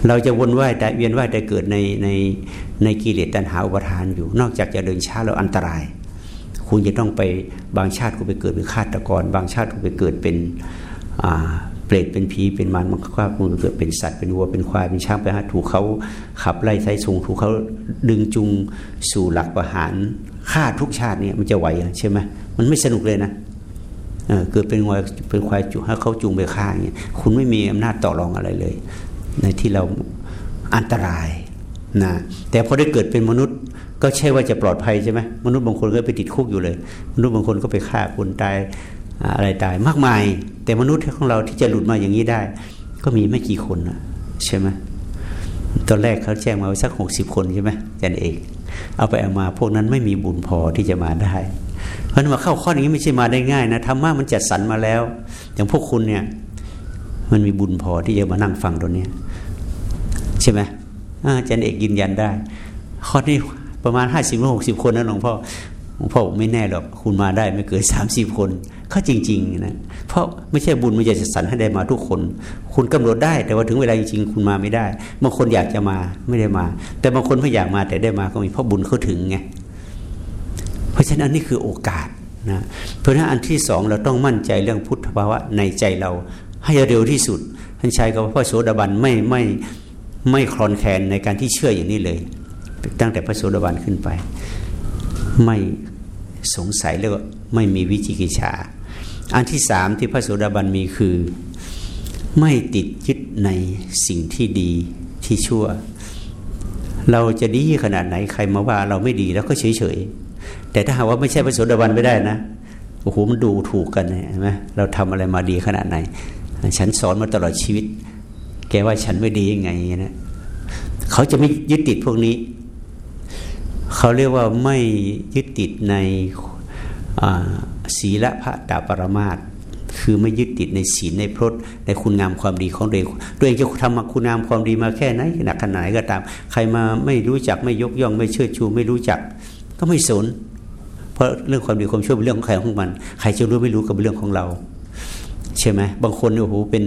เราจะวนว่ายแต่เวียนว่ายแต่เกิดในในในกิเลสตัณหาอุปทานอยู่ นอกจากจะเดินช้าแล้วอันตราย คุณจะต้องไปบางชาติคุณไปเกิดเป็นฆาตกร บางชาติคุณไปเกิดเป็น เปรตเป็นผีเป็นมารมันก็คุณเกิดเป็นสัตว์เป็นวัวเป็นควายเป็นช้างไปฮะถูกเขาขับไล่ไส่สูงถูกเขาดึงจุงสู่หลักประหารฆ่าทุกชาติเนี่ยมันจะไหวใช่ไหมมันไม่สนุกเลยนะเกิดเป็นวัวเป็นควายจุให้เขาจูงไปฆ่าอย่างเงี้ยคุณไม่มีอำนาจต่อรองอะไรเลย ในที่เราอันตรายนะแต่พอได้เกิดเป็นมนุษย์ก็ใช่ว่าจะปลอดภัยใช่ไหมมนุษย์บางคนก็ไปติดคุกอยู่เลย มนุษย์บางคนก็ไปฆ่าคนตาย อะไรตายมากมาย แต่มนุษย์ของเราที่จะหลุดมาอย่างนี้ได้ ก็มีไม่กี่คนนะใช่ไหมตอนแรกเขาแจ้งมาสักหกสิบคนใช่ไหมจันเอกเอาไปเอามาพวกนั้นไม่มีบุญพอที่จะมาได้เพราะนั้นมาเข้าข้อนี้ไม่ใช่มาได้ง่ายนะธรรมะมันจัดสรรมาแล้ว อย่างพวกคุณเนี่ย มันมีบุญพอที่จะมานั่งฟังตัวนี้ใช่ไหมอาจารย์เอกยืนยันได้ ข้อนี้ประมาณห้าสิบหรือหกสิบคนนะหลวงพ่อหลวงพ่อไม่แน่หรอกคุณมาได้ไม่เกินสามสิบคน ก็จริงๆนะเพราะไม่ใช่บุญมันจะสรรให้ได้มาทุกคน คุณกำหนดได้ แต่ว่าถึงเวลาจริงๆคุณมาไม่ได้บางคนอยากจะมาไม่ได้มา แต่บางคนไม่อยากมาแต่ได้มาก็มีเพราะบุญเขาถึงไงเพราะฉะนั้นนี่คือโอกาสนะเพราะฉะนั้นอันที่สองเราต้องมั่นใจเรื่องพุทธภาวะในใจเราให้เร็วที่สุดท่านชายกับพระโสดาบันไม่ไม่ไม่คลอนแคลนในการที่เชื่ออย่างนี้เลย ตั้งแต่พระโสดาบันขึ้นไป ไม่สงสัยแล้วไม่มีวิจิกิจฉา อันที่สามที่พระโสดาบันมีคือ ไม่ติดยึดในสิ่งที่ดีที่ชั่ว เราจะดีขนาดไหนใครมาว่าเราไม่ดีแล้วก็เฉยเฉยแต่ถ้าหากว่าไม่ใช่พระโสดาบันไม่ได้นะโอ้โหมันดูถูกกันเห็นไหมเราทำอะไรมาดีขนาดไหน ฉันสอนมาตลอดชีวิต แกว่าฉันไม่ดียังไงนะเขาจะไม่ยึดติดพวกนี้ เขาเรียกว่าไม่ยึดติดใน ศีลพระตาปรมาตคือไม่ยึดติดในศีลในพรตในคุณงามความดีของตัวเองตัวเองจะทำมาคุณงามความดีมาแค่ไหนขนาดขนาดไหนก็ตาม ใครมาไม่รู้จักไม่ยกย่องไม่เชิดชู ไม่รู้จัก ก็ไม่สน เพราะเรื่องความดีความชั่วเป็นเรื่องของใครของมัน ใครจะรู้ไม่รู้ก็เป็นเรื่องของเราใช่ไหมบางคนโอ้โหเป็น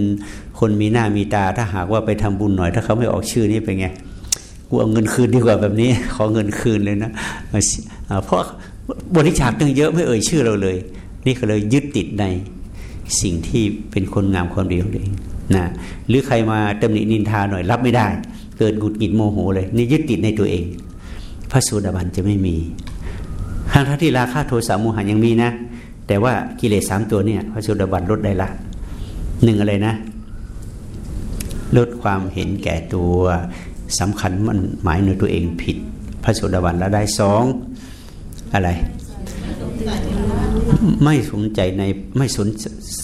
คนมีหน้ามีตา ถ้าหากว่าไปทำบุญหน่อย ถ้าเขาไม่ออกชื่อนี่เป็นไงกูเอาเงินคืนดีกว่าแบบนี้ ขอเงินคืนเลยนะเพราะ บริจาคตั้งเยอะไม่เอ่ยชื่อเราเลย นี่ก็เลยยึดติดในสิ่งที่เป็นคนงามความดีของตัวเองนะหรือใครมาตำหนินินทาหน่อยรับไม่ได้ เกิดกุดกิดโมโหเลย นี่ยึดติดในตัวเอง พระสูดาบันจะไม่มีทั้งที่ราคาโทสะโมหันยังมีนะ แต่ว่ากิเลสสามตัวเนี่ย พระสูดาบันลดได้ละหนึ่งอะไรนะ ลดความเห็นแก่ตัวสำคัญมันหมายในตัวเองผิด พระโสดาบันแล้วได้สอง อะไร ไม่สนใจในไม่สน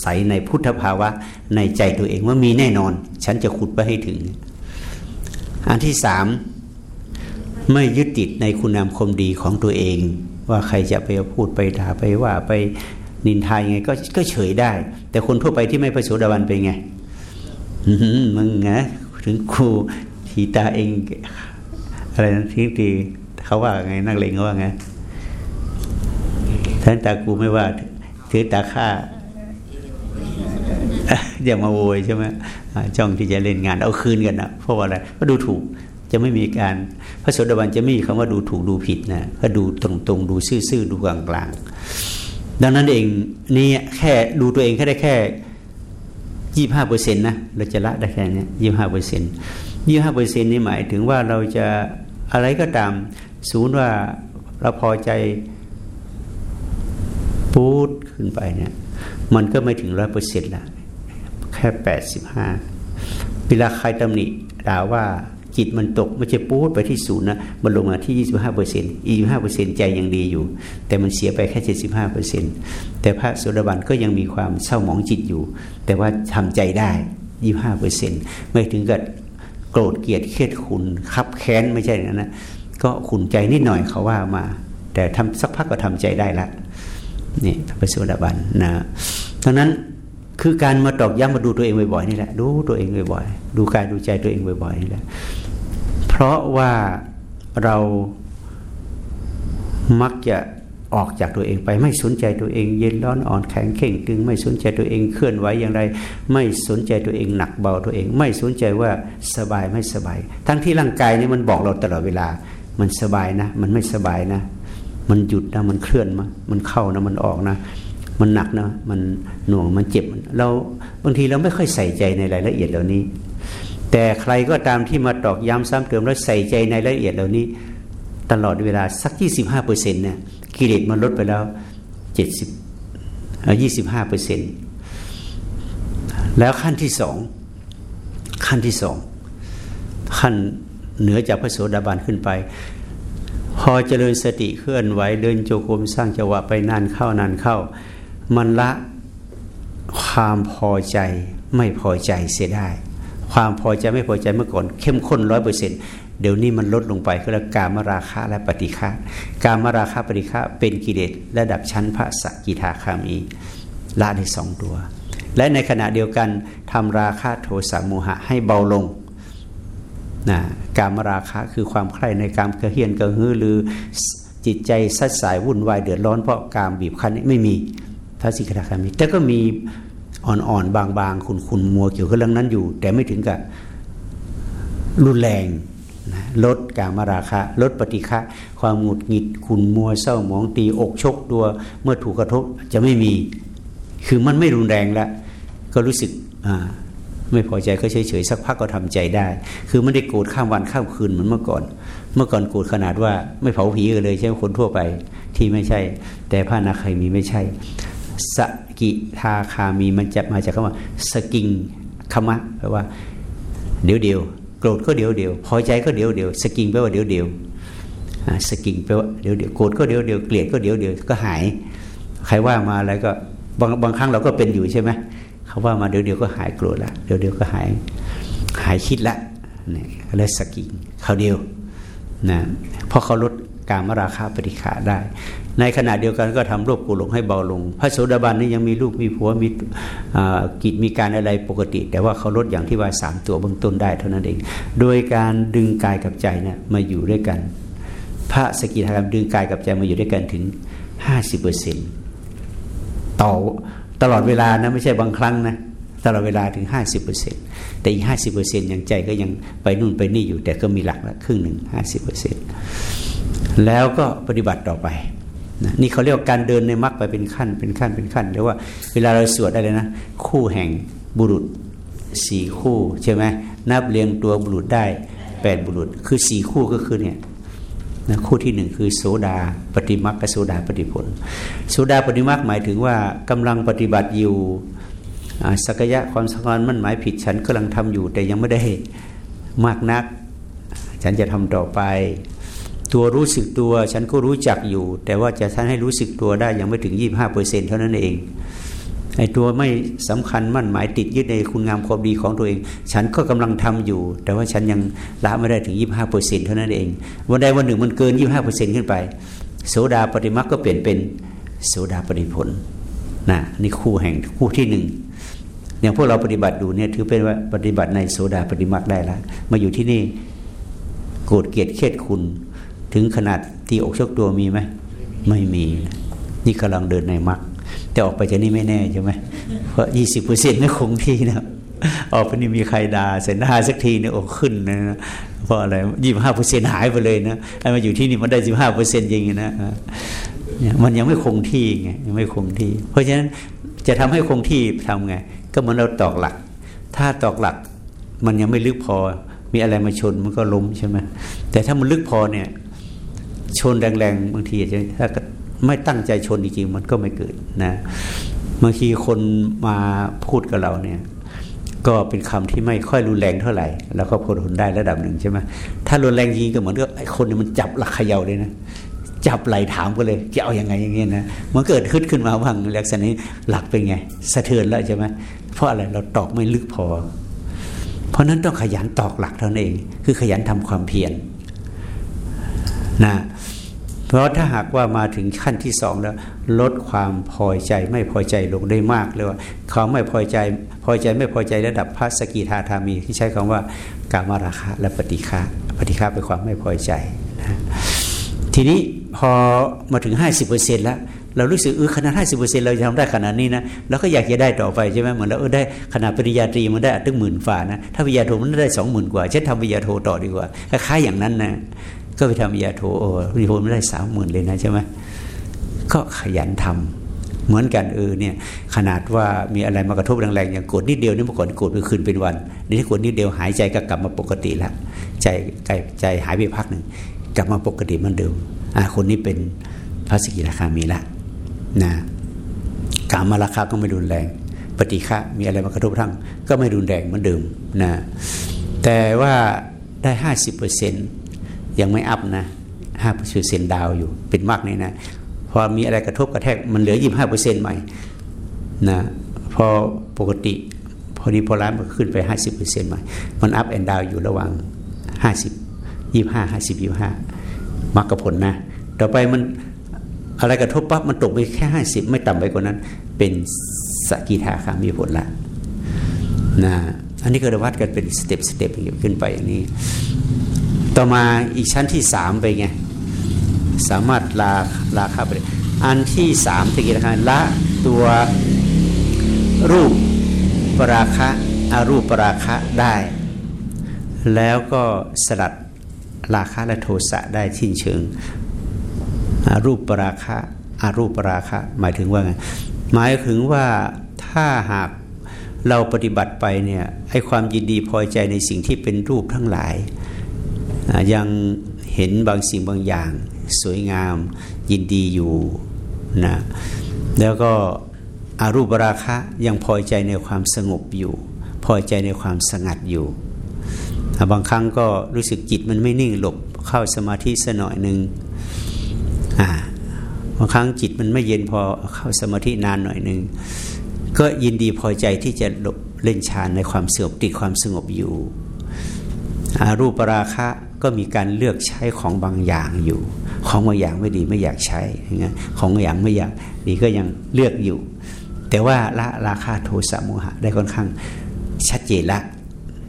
ใสในพุทธภาวะในใจตัวเองว่ามีแน่นอน ฉันจะขุดไปให้ถึง อันที่สามไม่ยึดติดในคุณงามความดีของตัวเอง ว่าใครจะไปพูดไปด่าไปว่าไปนินทายไงก็ก็เฉยได้ แต่คนทั่วไปที่ไม่ประโสดาบันเป็นไงมึงไงถึงครูทีตาเอง อะไรนะทีตีเขาว่าไงนักเลงเขาว่าไง ท่านตากูไม่ว่า ถือตาข้าอย่ามาโวยใช่ไหมจ้องที่จะเล่นงานเอาคืนกันนะเพราะว่าอะไรก็ดูถูกจะไม่มีการพระโสดาบันจะไม่มีคำว่าดูถูกดูผิดนะก็ดูตรงๆ ดูซื่อๆดูกลางๆ ดังนั้นเองนี่แค่ดูตัวเองแค่ได้แค่ยี่ห้าเปอร์เซ็นต์นะเราจะละได้แค่นี้ยี่ห้าเปอร์เซ็นต์ยี่ห้าเปอร์เซ็นต์นี่หมายถึงว่าเราจะอะไรก็ตามศูนย์ว่าเราพอใจ ปูดขึ้นไปเนี่ย มันก็ไม่ถึงร้อยเปอร์เซ็นต์ละแค่แปดสิบห้าเวลาใครตำหนิด่าว่าจิตมันตกไม่ใช่ปูดไปที่ศูนย์นะมันลงมาที่ยี่สิบห้าเปอร์เซ็นต์ยี่สิบห้าเปอร์เซ็นต์ใจยังดีอยู่ แต่มันเสียไปแค่เจ็ดสิบห้าเปอร์เซ็นต์แต่พระสุรบันก็ยังมีความเศร้าหมองจิตอยู่ แต่ว่าทำใจได้ยี่ห้าเปอร์เซ็นต์ไม่ถึงกับโกรธเกลียดเครียดขุนคับแค้นไม่ใช่นะนะก็ขุนใจนิดหน่อยเขาว่ามา แต่ทำสักพักก็ทำใจได้ละ นี่พระสุรบันนะดังนั้นคือการมาตอกย้ำมาดูตัวเองบ่อยๆนี่แหละ ดูตัวเองบ่อยๆดูกายดูใจตัวเองบ่อยๆนี่แหละเพราะว่าเรามักจะออกจากตัวเองไปไม่สนใจตัวเอง เย็นร้อนอ่อนแข็งเข่งตึง ไม่สนใจตัวเองเคลื่อนไหวอย่างไร ไม่สนใจตัวเองหนักเบาตัวเอง ไม่สนใจว่าสบายไม่สบาย ทั้งที่ร่างกายนี่มันบอกเราตลอดเวลา มันสบายนะ มันไม่สบายนะ มันหยุดนะมันเคลื่อนมามันเข้านะมันออกนะ มันหนักนะ มันหน่วงมันเจ็บเราบางทีเราไม่ค่อยใส่ใจในรายละเอียดเหล่านี้ แต่ใครก็ตามที่มาตอกย้ำซ้ำเติมแล้วใส่ใจในรายละเอียดเหล่านี้ ตลอดเวลาสักยี่สิบห้าเปอร์เซ็นต์เนี่ยกิเลสมันลดไปแล้วเจ็ดสิบยี่สิบห้าเปอร์เซ็นต์แล้วขั้นที่สองขั้นที่สองขั้นเหนือจากพระโสดาบันขึ้นไป พอเจริญสติเคลื่อนไหวเดินโจกรมสร้างจังหวะไปนานเข้านานเข้า มันละความพอใจไม่พอใจเสียได้ ความพอใจไม่พอใจเมื่อก่อน เข้มข้นร้อยเปอร์เซ็นต์เดี๋ยวนี้มันลดลงไปคือการมราคะและปฏิฆะการมราคะปฏิฆะเป็นกิเลสระดับชั้นพระสกิทาคามีละได้สองตัว และในขณะเดียวกันทำราคะโทสะโมหะให้เบาลง นะการมราคะคือความใคร่ในการกระเฮียนกระหือหรือจิตใจสัดสายวุ่นวายเดือดร้อนเพราะการบีบคั้นนี้ไม่มีพระสิกขาคามี แต่ก็มีอ่อนๆ บางๆ คุณๆ มัวเกี่ยวกับเรื่องนั้นอยู่ แต่ไม่ถึงกับรุนแรงนะลดการมาราคะ ลดปฏิฆะความหงุดหงิดขุนมัวเศร้าหมองตีอกชกตัว เมื่อถูกกระทบจะไม่มี คือมันไม่รุนแรงแล้ว ก็รู้สึกอ่า ไม่พอใจก็เฉยๆสักพักก็ทำใจได้ คือไม่ได้โกรธข้ามวันข้ามคืนเหมือนเมื่อก่อน เมื่อก่อนโกรธขนาดว่าไม่เผาผีกันเลยใช่ไหมคนทั่วไปที่ไม่ใช่ แต่พระนาคามีไม่ใช่ สกิทาคามีมันจะมาจากคำว่าสกิงคำะแปลว่า เดี๋ยวเดียวโกรธก็เดี๋ยวเดียวพอใจก็เดี๋ยวเดียวสกิงแปลว่าเดี๋ยวเดียวสกิงแปลว่าเดี๋ยวเดียวโกรธก็เดี๋ยวเดียวเกลียดก็เดี๋ยวเดียวก็หาย ใครว่ามาอะไรก็บางบางครั้งเราก็เป็นอยู่ใช่ไหม เขาว่ามาเดี๋ยวเดียวก็หายโกรธละเดี๋ยวเดียวก็หายหายคิดละนี่เรียกสกิงเขาเดียวนะเพราะเขาลดการมราคาปฏิขาได้ ในขณะเดียวกันก็ทำโรคกุหลงให้เบาลง พระโสดาบันนี่ยังมีลูกมีผัวมีกิจมีการอะไรปกติ แต่ว่าเขาลดอย่างที่ว่าสามตัวเบื้องต้นได้เท่านั้นเอง โดยการดึงกายกับใจเนี่ยมาอยู่ด้วยกัน พระสกิทาคามดึงกายกับใจมาอยู่ด้วยกันถึงห้าสิบเปอร์เซ็นต์ต่อ ตลอดเวลานะไม่ใช่บางครั้งนะตลอดเวลาถึงห้าสิบเปอร์เซ็นต์แต่อีกห้าสิบเปอร์เซ็นต์ยังใจก็ยังไปนู่นไปนี่อยู่ แต่ก็มีหลักละครึ่งหนึ่งห้าสิบเปอร์เซ็นต์แล้วก็ปฏิบัติต่อไปนะนี่เขาเรียกว่าการเดินในมรรคไปเป็นขั้นเป็นขั้นเป็นขั้นเรียกว่าเวลาเราสวดได้เลยนะ คู่แห่งบุรุษสี่คู่ใช่ไหมนับเรียงตัวบุรุษได้แปดบุรุษ คือสี่คู่ก็คือเนี่ย นะคู่ที่หนึ่งคือโสดาปฏิมักกับโสดาปฏิผลโสดาปฏิมักหมายถึงว่ากำลังปฏิบัติอยู่สักยะความสำคัญมันหมายผิดฉันกำลังทำอยู่ แต่ยังไม่ได้มากนัก ฉันจะทำต่อไป ตัวรู้สึกตัวฉันก็รู้จักอยู่ แต่ว่าจะท่านให้รู้สึกตัวได้ยังไม่ถึงยี่บห้าเปอร์เซ็นเท่านั้นเอง ไอ้ตัวไม่สำคัญมั่นหมายติดยึดในคุณงามความดีของตัวเอง ฉันก็กำลังทำอยู่ แต่ว่าฉันยังละไม่ได้ถึงยี่บห้าเปอร์เซ็นเท่านั้นเอง วันใดวันหนึ่งมันเกินยี่บห้าเปอร์เซ็นขึ้นไป โสดาปฏิมาก็เปลี่ยนเป็นโสดาปฏิผลนะนี่คู่แห่งคู่ที่หนึ่งอย่างพวกเราปฏิบัติดูเนี่ยถือเป็นว่าปฏิบัติในโสดาปฏิมาได้แล้วมาอยู่ที่นี่โกรธเกลียดเครียดคุณ ถึงขนาดตีอกชกตัวมีไหมไม่มี นี่กำลังเดินในมรรค แต่ออกไปจากนี่ไม่แน่ใช่ไหมเพราะยี่สิบเปอร์เซ็นต์ไม่คงที่นะออกไปนี่มีใครด่าเสร็จหน้าสักทีเนี่ยโอ้ขึ้นนะเพราะอะไรยี่สิบห้าเปอร์เซ็นต์หายไปเลยนะไอ้มาอยู่ที่นี่มันได้สิบห้าเปอร์เซ็นต์จริงนะมันยังไม่คงที่ไงยังไม่คงที่ เพราะฉะนั้นจะทำให้คงที่ทำไง ก็เหมือนเราตอกหลัก ถ้าตอกหลักมันยังไม่ลึกพอ มีอะไรมาชนมันก็ล้มใช่ไหมแต่ถ้ามันลึกพอเนี่ย ชนแรงๆบางทีอาจจะถ้า ไม่ตั้งใจชนจริงๆ มันก็ไม่เกิดนะบางทีคนมาพูดกับเราเนี่ย ก็เป็นคำที่ไม่ค่อยรุนแรงเท่าไหร่ แล้วก็พอทนได้ระดับหนึ่งใช่ไหมถ้ารุนแรงจริงก็เหมือนกับไอ้คนนี่มันจับหลักเขย่าเลยนะจับไหลถามก็เลยจะเอาอยัางไงอย่างเงี้ยนะมันเกิดขึ้นขึ้นมาบ้างลักษณะนี้หลักเป็นไง สะเทือนแล้วใช่ไหมเพราะอะไรเราตอกไม่ลึกพอ เพราะนั้นต้องขยันตอกหลักเท่านั้นเอง คือขยันทำความเพียรนะ เพราะถ้าหากว่ามาถึงขั้นที่สองแล้ว ลดความพอใจไม่พอใจลงได้มากเลยว่าเขาไม่พอใจพอใจไม่พอใจระดับพระสกิทาธามี ที่ใช้คำว่ากามาราคะและปฏิฆาปฏิฆาเป็นความไม่พอใจนะทีนี้พอมาถึงห้าสิบเปอร์เซ็นต์แล้วเรารู้สึกเออขนาดห้าสิบเปอร์เซ็นต์เราจะทำได้ขนาดนี้นะเราก็อยากจะได้ต่อไปใช่ไหมเหมือนเราเออได้ขนาดปริญญาตรีมันได้ตั้งหมื่นฝ่านะถ้าปริญญาโทมันได้สองหมื่นกว่าฉันทำปริญญาโทต่อดีกว่าคล้ายๆอย่างนั้นนะ ก็ไปทำปริญญาโทโอ้ปริญญาโทมันได้สามหมื่นเลยนะใช่ไหมก็ขยันทำเหมือนกันเออเนี่ยขนาดว่ามีอะไรมากระทบแรงๆอย่างโกรธนิดเดียวนี่เมื่อก่อนโกรธไปคืนเป็นวันนี่โกรธนิดเดียวหายใจก็กลับมาปกติละใจใจใจหายไปพักหนึ่งกลับมาปกติเหมือนเดิมอ่าคนนี้เป็นพระสกิทาคามีละนะกามราคะก็ไม่รุนแรง ปฏิฆะมีอะไรมากระทบทั้งก็ไม่รุนแรงเหมือนเดิมนะแต่ว่าได้ห้าสิบเปอร์เซ็นต์ ยังไม่ up นะห้าเปอร์เซ็นต์ down อยู่ เป็นมากเลยนะ พอมีอะไรกระทบกระแทกมันเหลือยี่ห้าเปอร์เซ็นต์ใหม่นะพอปกติ พอนี้พอร้านมันขึ้นไปห้าสิบเปอร์เซ็นต์ใหม่ มัน up and down อยู่ระหว่างห้าสิบยี่ห้าห้าสิบยี่ห้ามรรคผลนะ ต่อไปมันอะไรกระทบปั๊บมันตกไปแค่ห้าสิบไม่ต่ำไปกว่านั้น เป็นสกิทาคามีผลละนะอันนี้ก็วัดกันเป็น step step ขึ้นไปอย่างนี้ ต่อมาอีกชั้นที่สามไปไงสามารถลาลาคาไปอันที่สามตะกี้นะครับละตัวรูปปราคะอารูปปราคะได้ แล้วก็สลัดราคะและโทสะได้ทิ้นเชิงอารูปปราคะอารูปปราคะหมายถึงว่าไงหมายถึงว่าถ้าหากเราปฏิบัติไปเนี่ยไอ้ความยินดีพอใจในสิ่งที่เป็นรูปทั้งหลาย ยังเห็นบางสิ่งบางอย่าง สวยงามยินดีอยู่นะแล้วก็อารูปราคะยังพอใจในความสงบอยู่ พอใจในความสงัดอยู่บางครั้งก็รู้สึกจิตมันไม่นิ่งหลบเข้าสมาธิสหน่อยหนึ่งบางครั้งจิตมันไม่เย็นพอเข้าสมาธินานหน่อยหนึ่งก็ยินดีพอใจที่จะหลบเล่นฌานในความสงบติดความสงบอยู่อารูปราคะ ก็มีการเลือกใช้ของบางอย่างอยู่ ของบางอย่างไม่ดีไม่อยากใช้ของบางอย่างไม่อยากดีก็ยังเลือกอยู่ แต่ว่าละราคาโทสะโมหะได้ค่อนข้างชัดเจนละ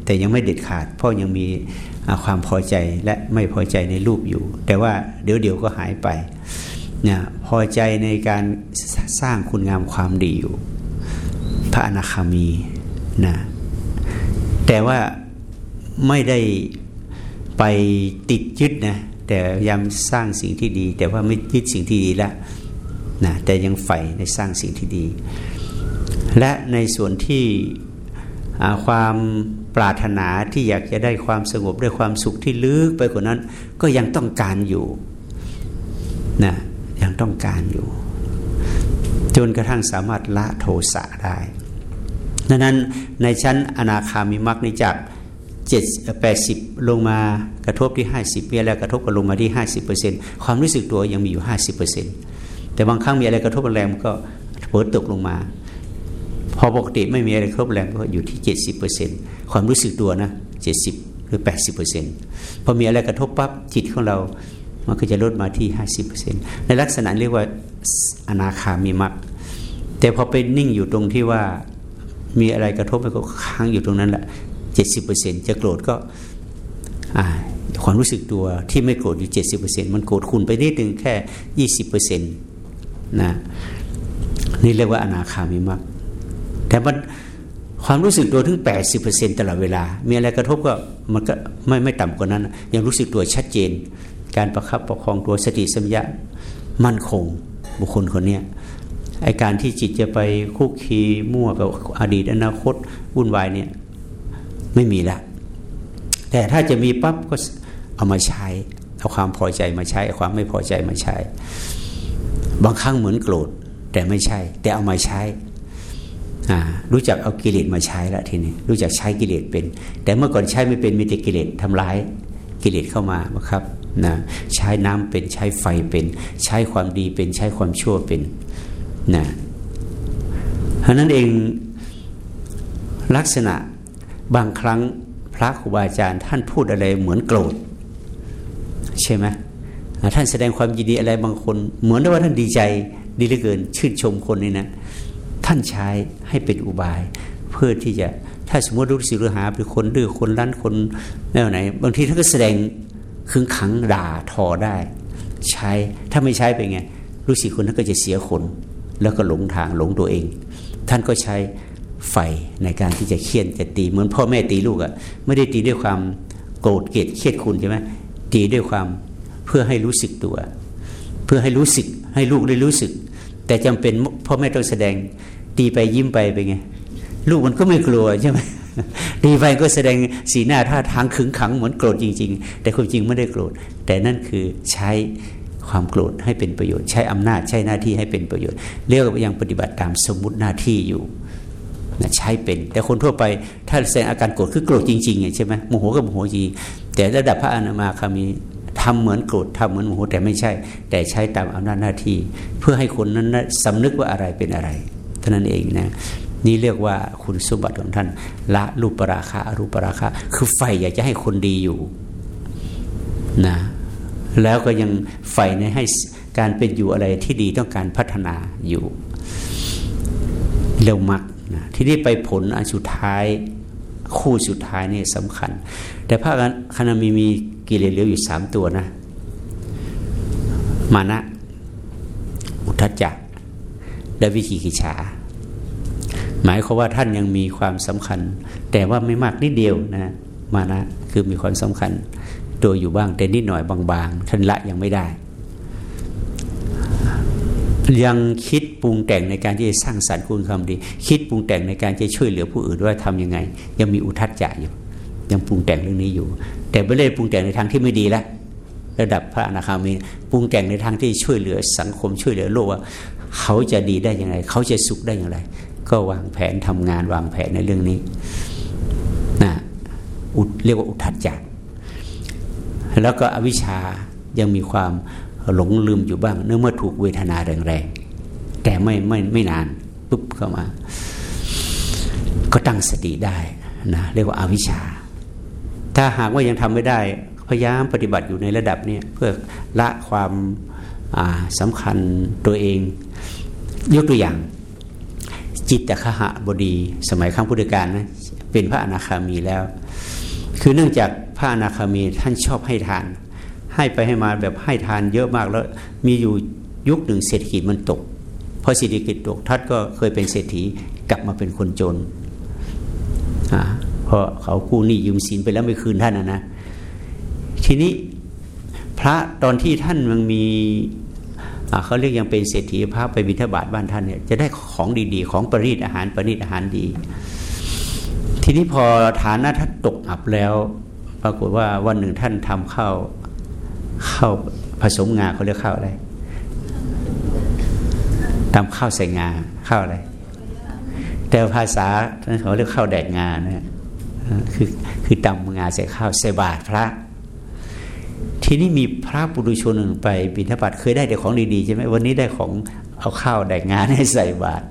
แต่ยังไม่เด็ดขาด เพราะยังมีความพอใจและไม่พอใจในรูปอยู่ แต่ว่าเดี๋ยวเดี๋ยวก็หายไปเนี่ยพอใจในการสร้างคุณงามความดีอยู่ พระอนาคามีนะแต่ว่าไม่ได้ ไปติดยึดนะแต่ยามสร้างสิ่งที่ดี แต่ว่าไม่ยึดสิ่งที่ดีละนะแต่ยังใฝ่ในสร้างสิ่งที่ดี และในส่วนที่ความปรารถนาที่อยากจะได้ความสงบได้ความสุขที่ลึกไปกว่านั้น ก็ยังต้องการอยู่นะยังต้องการอยู่ จนกระทั่งสามารถละโทสะได้ดังนั้นในชั้นอนาคามิมักในจาก เจ็ดแปดสิบลงมากระทบที่ห้าสิบมีอะไรกระทบก็ลงมาที่ห้าสิบเปอร์เซ็นความรู้สึกตัวยังมีอยู่ห้าสิบเปอร์เซ็นแต่บางครั้งมีอะไรกระทบแรงมันก็เปิดตกลงมา พอปกติไม่มีอะไรกระทบแรงก็อยู่ที่เจ็ดสิบเปอร์เซ็นความรู้สึกตัวนะเจ็ดสิบหรือแปดสิบเปอร์เซ็นพอมีอะไรกระทบปั๊บจิตของเรา มันก็จะลดมาที่ห้าสิบเปอร์เซ็นในลักษณะเรียกว่าอนาคามีมักแต่พอไปนิ่งอยู่ตรงที่ว่ามีอะไรกระทบไปก็ค้างอยู่ตรงนั้นแหละ เจ็ดสิบเปอร์เซ็นจะโกรธก็ความรู้สึกตัวที่ไม่โกรธอยู่เจ็ดสิบเปอร์เซ็นมันโกรธคุณไปนิดนึงแค่ยี่สิบเปอร์เซ็นต์นะนี่เรียกว่าอนาคามิมักแต่มันความรู้สึกตัวถึงแปดสิบเปอร์เซ็นตลอดเวลา มีอะไรกระทบก็มันก็ไม่ไม่ต่ำกว่านั้น ยังรู้สึกตัวชัดเจน การประคับประคองตัวสติสัมยามั่นคง บุคคลคนนี้ไอการที่จิตจะไปคุกคีมั่วกับอดีตอนาคตวุ่นวายเนี่ย ไม่มีละแต่ถ้าจะมีปั๊บก็เอามาใช้ เอาความพอใจมาใช้เอาความไม่พอใจมาใช้ บางครั้งเหมือนโกรธแต่ไม่ใช่ แต่เอามาใช้รู้จักเอากิเลสมาใช้ละทีนี้รู้จักใช้กิเลสเป็น แต่เมื่อก่อนใช้ไม่เป็นมีแต่กิเลสทำร้ายกิเลสเข้ามาครับนะใช้น้ำเป็นใช้ไฟเป็น ใช้ความดีเป็นใช้ความชั่วเป็นนะเพราะนั้นเองลักษณะ บางครั้งพระครูบาอาจารย์ ท่านพูดอะไรเหมือนโกรธใช่ไหมท่านแสดงความยินดีอะไรบางคน เหมือนว่าท่านดีใจดีเหลือเกิน ชื่นชมคนนี้นะท่านใช้ให้เป็นอุบาย เพื่อที่จะถ้าสมมติรู้สึกหรือหาเป็นคนดื้อคนรั้นคนแนวไหน บางทีท่านก็แสดงขึงขังด่าทอได้ ใช้ถ้าไม่ใช้ไปไงรู้สึกคนนั้นก็จะเสียคน แล้วก็หลงทางหลงตัวเอง ท่านก็ใช้ ไฟในการที่จะเคี่ยนจะตีเหมือนพ่อแม่ตีลูกอะ่ะไม่ได้ตีด้วยความโกรธเกลียดเครียดคุณใช่ไหมตีด้วยความเพื่อให้รู้สึกตัว เพื่อให้รู้สึกให้ลูกได้รู้สึก แต่จำเป็นพ่อแม่ต้องแสดง ตีไปยิ้มไปไปไง ลูกมันก็ไม่กลัวใช่ไหมตีไปก็แสดงสีหน้าท่าทางขึงขังเหมือนโกรธจริง ๆ แต่ความจริงไม่ได้โกรธ แต่นั่นคือใช้ความโกรธให้เป็นประโยชน์ ใช้อำนาจใช้หน้าที่ให้เป็นประโยชน์ เรียกว่ายังปฏิบัติตามสมมติหน้าที่อยู่ นะใช้เป็น แต่คนทั่วไปถ้าแสดงอาการโกรธคือโกรธจริงๆใช่ไหมโมโหก็โมโหจริงแต่ระดับพระอนามาคามีทำเหมือนโกรธทำเหมือนโมโหแต่ไม่ใช่ แต่ใช้ตามอำนาจหน้าที่ เพื่อให้คนนั้นสำนึกว่าอะไรเป็นอะไรเท่านั้นเองนะนี่เรียกว่าคุณสมบัติของท่าน ละรูปราคารูปราคาคือไฟอยากจะให้คนดีอยู่นะแล้วก็ยังใฝ่ในให้การเป็นอยู่อะไรที่ดีต้องการพัฒนาอยู่เร็วมัก ที่นี่ไปผลอันสุดท้ายคู่สุดท้ายนี่สำคัญ แต่พระคณมีมีกิเลสเหลืออยู่สามตัวนะ มานะ อุทจจะและวิธีกิจฉาหมายความว่าท่านยังมีความสำคัญ แต่ว่าไม่มากนิดเดียวนะมานะคือมีความสำคัญตัวอยู่บ้างแต่นิดหน่อยบางๆท่านละยังไม่ได้ ยังคิดปรุงแต่งในการที่จะสร้างสรรค์คุณคำดี คิดปรุงแต่งในการจะช่วยเหลือผู้อื่นว่าทํำยังไง ยังมีอุทัจจะอยู่ ยังปรุงแต่งเรื่องนี้อยู่ แต่ไม่ได้ปรุงแต่งในทางที่ไม่ดีแล้วระดับพระอนาคามีปรุงแต่งในทางที่ช่วยเหลือสังคมช่วยเหลือโลกว่า เขาจะดีได้ยังไง เขาจะสุขได้อย่างไร ก็วางแผนทำงานวางแผนในเรื่องนี้นะเรียกว่าอุทัจจะแล้วก็อวิชชายังมีความ หลงลืมอยู่บ้าง เนื่องเมื่อถูกเวทนาแรงๆ แต่ไม่ไม่ไม่นานปุ๊บเข้ามา ก็ตั้งสติได้นะเรียกว่าอาวิชชา ถ้าหากว่ายังทำไม่ได้ พยายามปฏิบัติอยู่ในระดับนี้เพื่อละความสำคัญตัวเอง ยกตัวอย่าง จิตตคหะบดี สมัยครั้งพุทธกาลนะเป็นพระอนาคามีแล้ว คือเนื่องจากพระอนาคามีท่านชอบให้ทาน ให้ไปให้มาแบบให้ทานเยอะมากแล้วมีอยู่ยุคหนึ่งเศรษฐกิจมันตกพอเศรษฐกิจตกท่านก็เคยเป็นเศรษฐีกลับมาเป็นคนจนเพราะเขากู้หนี้ยืมสินไปแล้วไม่คืนท่านนะนะทีนี้พระตอนที่ท่านมันมีเขาเรียกยังเป็นเศรษฐีพระไปบิณฑบาตบ้านท่านเนี่ยจะได้ของดีๆ ของประณีตอาหารประณีตอาหารดี ทีนี้พอฐานะท่านตกอับแล้ว ปรากฏว่าวันหนึ่งท่านทำข้าว ข้าวผสมงาเขาเรียกข้าวอะไรทำข้าวใส่งาข้าวอะไร แต่ภาษาท่านเขาเรียกข้าวแดดงานะคือคือตำงาใส่ข้าวใส่บาตรพระ ทีนี้มีพระปุถุชนหนึ่งไปบิณฑบาตเคยได้แต่ของดีๆใช่ไหมวันนี้ได้ของเอาข้าวได้งานให้ใส่บาตร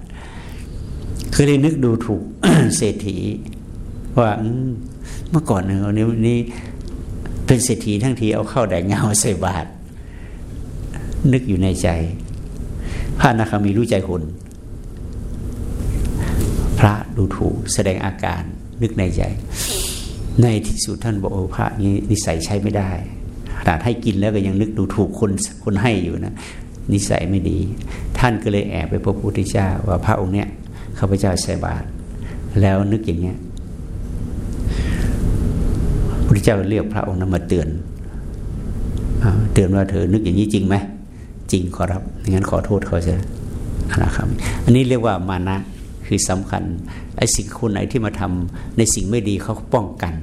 เคยเลยนึกดูถูกเศรษฐีว่าเมื่อก่อนเนี่ยวันนี้วันนี้ เป็นเศรษฐีทั้งทีเอาข้าวแดงเงาใส่บาตรนึกอยู่ในใจ พระนาคามีรู้ใจคน พระดูถูกแสดงอาการ นึกในใจ ในที่สุดท่านบอกโอ้พระนี้นิสัยใช้ไม่ได้ขนาดให้กินแล้วก็ยังนึกดูถูกคนคนให้อยู่นะ นิสัยไม่ดี ท่านก็เลยแอบไปพบพระพุทธเจ้า ว่าพระองค์เนี้ยข้าพเจ้าใส่บาตรแล้วนึกอย่างเนี้ย ระเจ้าเรียกพระองค์นั้นมาเตือนเตือนว่าเธอนึกอย่างนี้จริงไหมจริงขอรับงั้นขอโทษเขาจะนะครับ อันนี้เรียกว่ามานะคือสำคัญไอ้สิ่งคนไหนที่มาทำในสิ่งไม่ดีเขาป้องกัน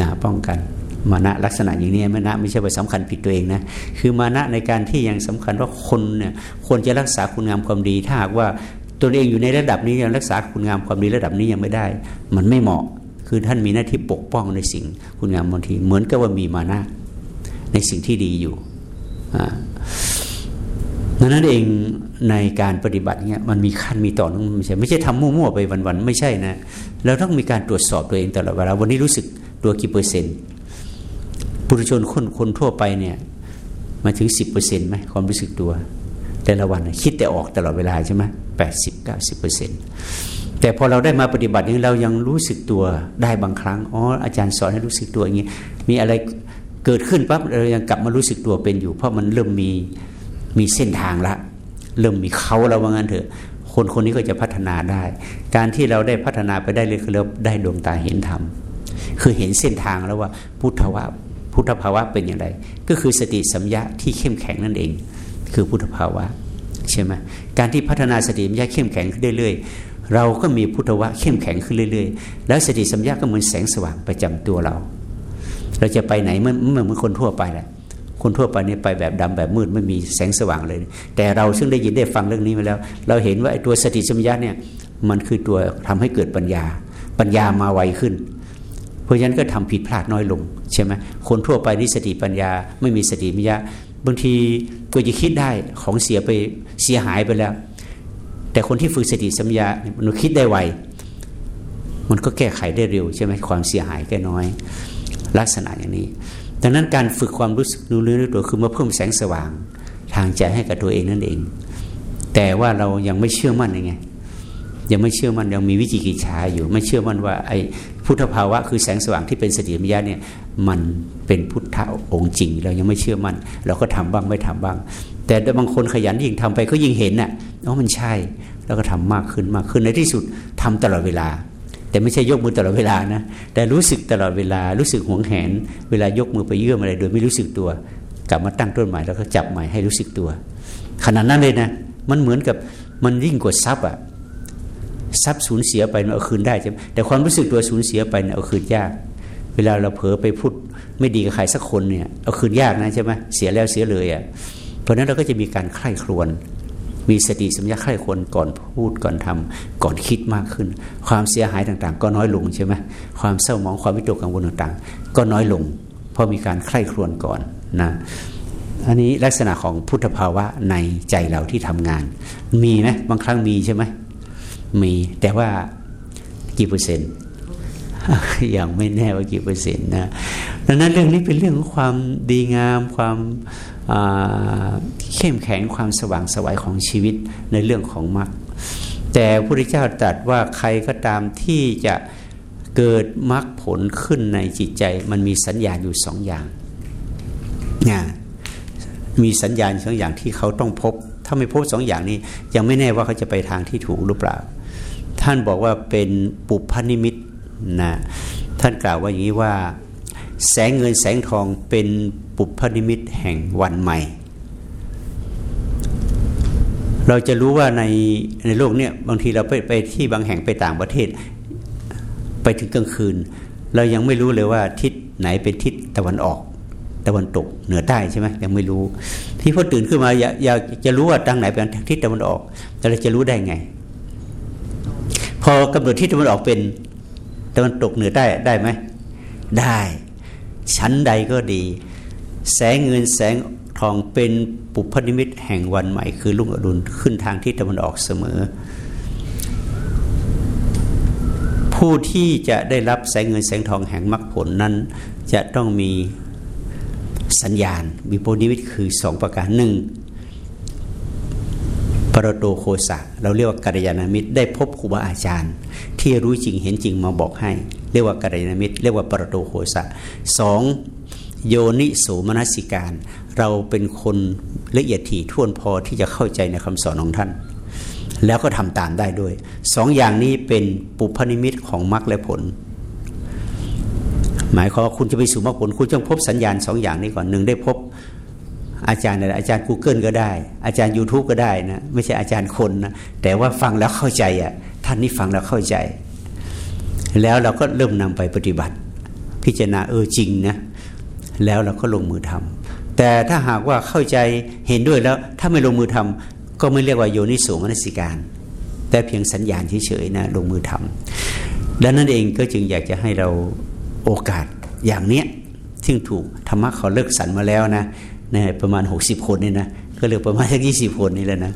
นะป้องกันมานะลักษณะอย่างนี้มานะไม่ใช่ว่าสำคัญผิดตัวเองนะคือมานะในการที่ยังสำคัญว่าคนเนี่ยควรจะรักษาคุณงามความดีถ้าหากว่าตัวเองอยู่ในระดับนี้ยังรักษาคุณงามความดีระดับนี้ยังไม่ได้ มันไม่เหมาะ คือท่านมีหน้าที่ปกป้องในสิ่งคุณงามบางทีเหมือนกับว่ามีมานะในสิ่งที่ดีอยู่ดังนั้นเองในการปฏิบัติเนี่ยมันมีขั้นมีตอนไม่ใช่ไม่ใช่ทำมั่วๆไปวันๆไม่ใช่นะเราต้องมีการตรวจสอบตัวเองตลอดเวลาวันนี้รู้สึกตัวกี่เปอร์เซ็นต์ปุถุชนคนคนทั่วไปเนี่ยมาถึงสิบเปอร์เซ็นต์ไหมความรู้สึกตัว แต่ละวันคิดแต่ออกตลอดเวลาใช่ไหมแปดสิบเก้าสิบเปอร์เซ็นต์ แต่พอเราได้มาปฏิบัตินี้เรายังรู้สึกตัวได้บางครั้งอ๋ออาจารย์สอนให้รู้สึกตัวอย่างนี้ มีอะไรเกิดขึ้นปั๊บเรายังกลับมารู้สึกตัวเป็นอยู่ เพราะมันเริ่มมีมีเส้นทางละเริ่มมีเขาแล้วว่างั้นเถอะ คนคนนี้ก็จะพัฒนาได้ การที่เราได้พัฒนาไปได้เลยคือเราได้ดวงตาเห็นธรรมคือเห็นเส้นทางแล้วว่าพุทธวะพุทธภาวะเป็นอย่างไร ก็คือสติสัมยาที่เข้มแข็งนั่นเอง คือพุทธภาวะใช่ไหมการที่พัฒนาสติสัมยาเข้มแข็งขึ้นเรื่อยๆ เราก็มีพุทธวะเข้มแข็งขึ้นเรื่อยๆ แล้วสติสัมยาก็เหมือนแสงสว่างประจำตัวเรา เราจะไปไหนเมื่อเมื่อเหมือนคนทั่วไปแหละคนทั่วไปเนี่ยไปแบบดำแบบมืดไม่มีแสงสว่างเลย แต่เราซึ่งได้ยินได้ฟังเรื่องนี้มาแล้ว เราเห็นว่าไอ้ตัวสติสัมยาเนี่ยมันคือตัวทำให้เกิดปัญญา ปัญญามาไวขึ้น เพราะฉะนั้นก็ทำผิดพลาดน้อยลงใช่ไหมคนทั่วไปนี่สติปัญญาไม่มีสติปัญญาบางทีก็จะคิดได้ของเสียไปเสียหายไปแล้ว แต่คนที่ฝึกสติสัมยามันคิดได้ไว มันก็แก้ไขได้เร็วใช่ไหมความเสียหายแก่น้อย ลักษณะอย่างนี้ ดังนั้นการฝึกความรู้สึกรู้เรื่องตัวคือมาเพิ่มแสงสว่างทางใจให้กับตัวเองนั่นเอง แต่ว่าเรายังไม่เชื่อมั่นยังไง ยังไม่เชื่อมั่นยังมีวิจิกิจฉาอยู่ ไม่เชื่อมั่นว่าไอ้พุทธภาวะคือแสงสว่างที่เป็นสติปัญญาเนี่ยมันเป็นพุทธะองค์จริง เรายังไม่เชื่อมั่น เราก็ทำบ้างไม่ทำบ้าง แต่บางคนขยันยิ่งทำไปก็ยิ่งเห็นน่ะว่ามันใช่ แล้วก็ทำมากขึ้นมากขึ้นในที่สุดทำตลอดเวลา แต่ไม่ใช่ยกมือตลอดเวลานะ แต่รู้สึกตลอดเวลา รู้สึกหวงแหน เวลายกมือไปเยื่อมอะไรโดยไม่รู้สึกตัว กลับมาตั้งต้นใหม่แล้วก็จับใหม่ให้รู้สึกตัว ขนาดนั้นเลยนะ มันเหมือนกับมันยิ่งกว่าทรัพย์อะทรัพย์สูญเสียไปเอาคืนได้ใช่ไหมแต่ความรู้สึกตัวสูญเสียไปเอาคืนยาก เวลาเราเผลอไปพูดไม่ดีกับใครสักคนเนี่ยเอาคืนยากนะใช่ไหมเสียแล้วเสียเลยอะ่ะ เพราะนั้นเราก็จะมีการใคร่ครวญมีสติสัมยาใคร่ครวญก่อนพูดก่อนทำก่อนคิดมากขึ้น ความเสียหายต่างๆ ก็น้อยลงใช่ไหมความเศร้าหมองความวิตกกังวลต่างๆ ก็น้อยลง เพราะมีการใคร่ครวญก่อนนะอันนี้ลักษณะของพุทธภาวะในใจเราที่ทำงาน มีไหมบางครั้งมีใช่ไหมมีแต่ว่ากี่เปอร์เซ็นต์ ยังไม่แน่ว่ากี่เปอร์เซ็นต์นะดังนั้นเรื่องนี้เป็นเรื่องของความดีงาม ความเข้มแข็งความสว่างสวัยของชีวิตในเรื่องของมรรคแต่พระพุทธเจ้าตรัสว่าใครก็ตามที่จะเกิดมรรคผลขึ้นในจิตใจ มันมีสัญญาณอยู่สองอย่างนะมีสัญญาณสองอย่างที่เขาต้องพบ ถ้าไม่พบสองอย่างนี้ ยังไม่แน่ว่าเขาจะไปทางที่ถูกหรือเปล่า ท่านบอกว่าเป็นปุพนิมิต นะท่านกล่าวว่าอย่างนี้ว่า แสงเงินแสงทองเป็นปุพนิมิตแห่งวันใหม่ เราจะรู้ว่าในในโลกเนี่ยบางทีเราไปไปที่บางแห่งไปต่างประเทศ ไปถึงกลางคืน เรายังไม่รู้เลยว่าทิศไหนเป็นทิศตะวันออกตะวันตกเหนือใต้ใช่ไหมยังไม่รู้ ที่พอตื่นขึ้นมาอยากอยากจะรู้ว่าทางไหนเป็นทิศตะวันออก แต่เราจะรู้ได้ไง พอกำหนดทิศตะวันออกเป็น ตะวันตกเหนือใต้ได้ไหมได้ ชั้นใดก็ดี แสงเงินแสงทองเป็นปุพนิมิตแห่งวันใหม่ คือลุ่งอรุณขึ้นทางทิศตะวันออกเสมอ ผู้ที่จะได้รับแสงเงินแสงทองแห่งมรรคผลนั้น จะต้องมีสัญญาณวิปุนิวิตคือสองประการหนึ่งปรโตโคสะเราเรียกว่ากัลยาณมิตรได้พบครูบาอาจารย์ ที่รู้จริงเห็นจริงมาบอกให้ เรียกว่ากัลยาณมิตร เรียกว่าปรโตโคสะสองโยนิโสมนสิการ เราเป็นคนละเอียดถี่ท่วนพอที่จะเข้าใจในคำสอนของท่าน แล้วก็ทำตามได้ด้วยสองอย่างนี้เป็นปุพนิมิตของมรรคและผล หมายความว่าคุณจะไปสู่มรรคผล คุณต้องพบสัญญาณสองอย่างนี้ก่อนหนึ่งได้พบอาจารย์อะไรอาจารย์ Google ก็ได้ อาจารย์ YouTube ก็ได้นะ ไม่ใช่อาจารย์คนนะ แต่ว่าฟังแล้วเข้าใจอะานนี่ฟังแล้วเข้าใจ แล้วเราก็เริ่มนำไปปฏิบัติ พิจารณาเออจริงนะแล้วเราก็ลงมือทำแต่ถ้าหากว่าเข้าใจเห็นด้วยแล้วถ้าไม่ลงมือทำก็ไม่เรียกว่าโยนิโสมนสิการ แต่เพียงสัญญาณเฉยๆนะลงมือทำดังนั้นเองก็จึงอยากจะให้เราโอกาสอย่างเนี้ยซึ่งถูกธรรมะเขาเลิกสรรมาแล้วนะในประมาณ 60 คนนี่นะก็เหลือประมาณสักยี่สิบคนนี่แหละนะ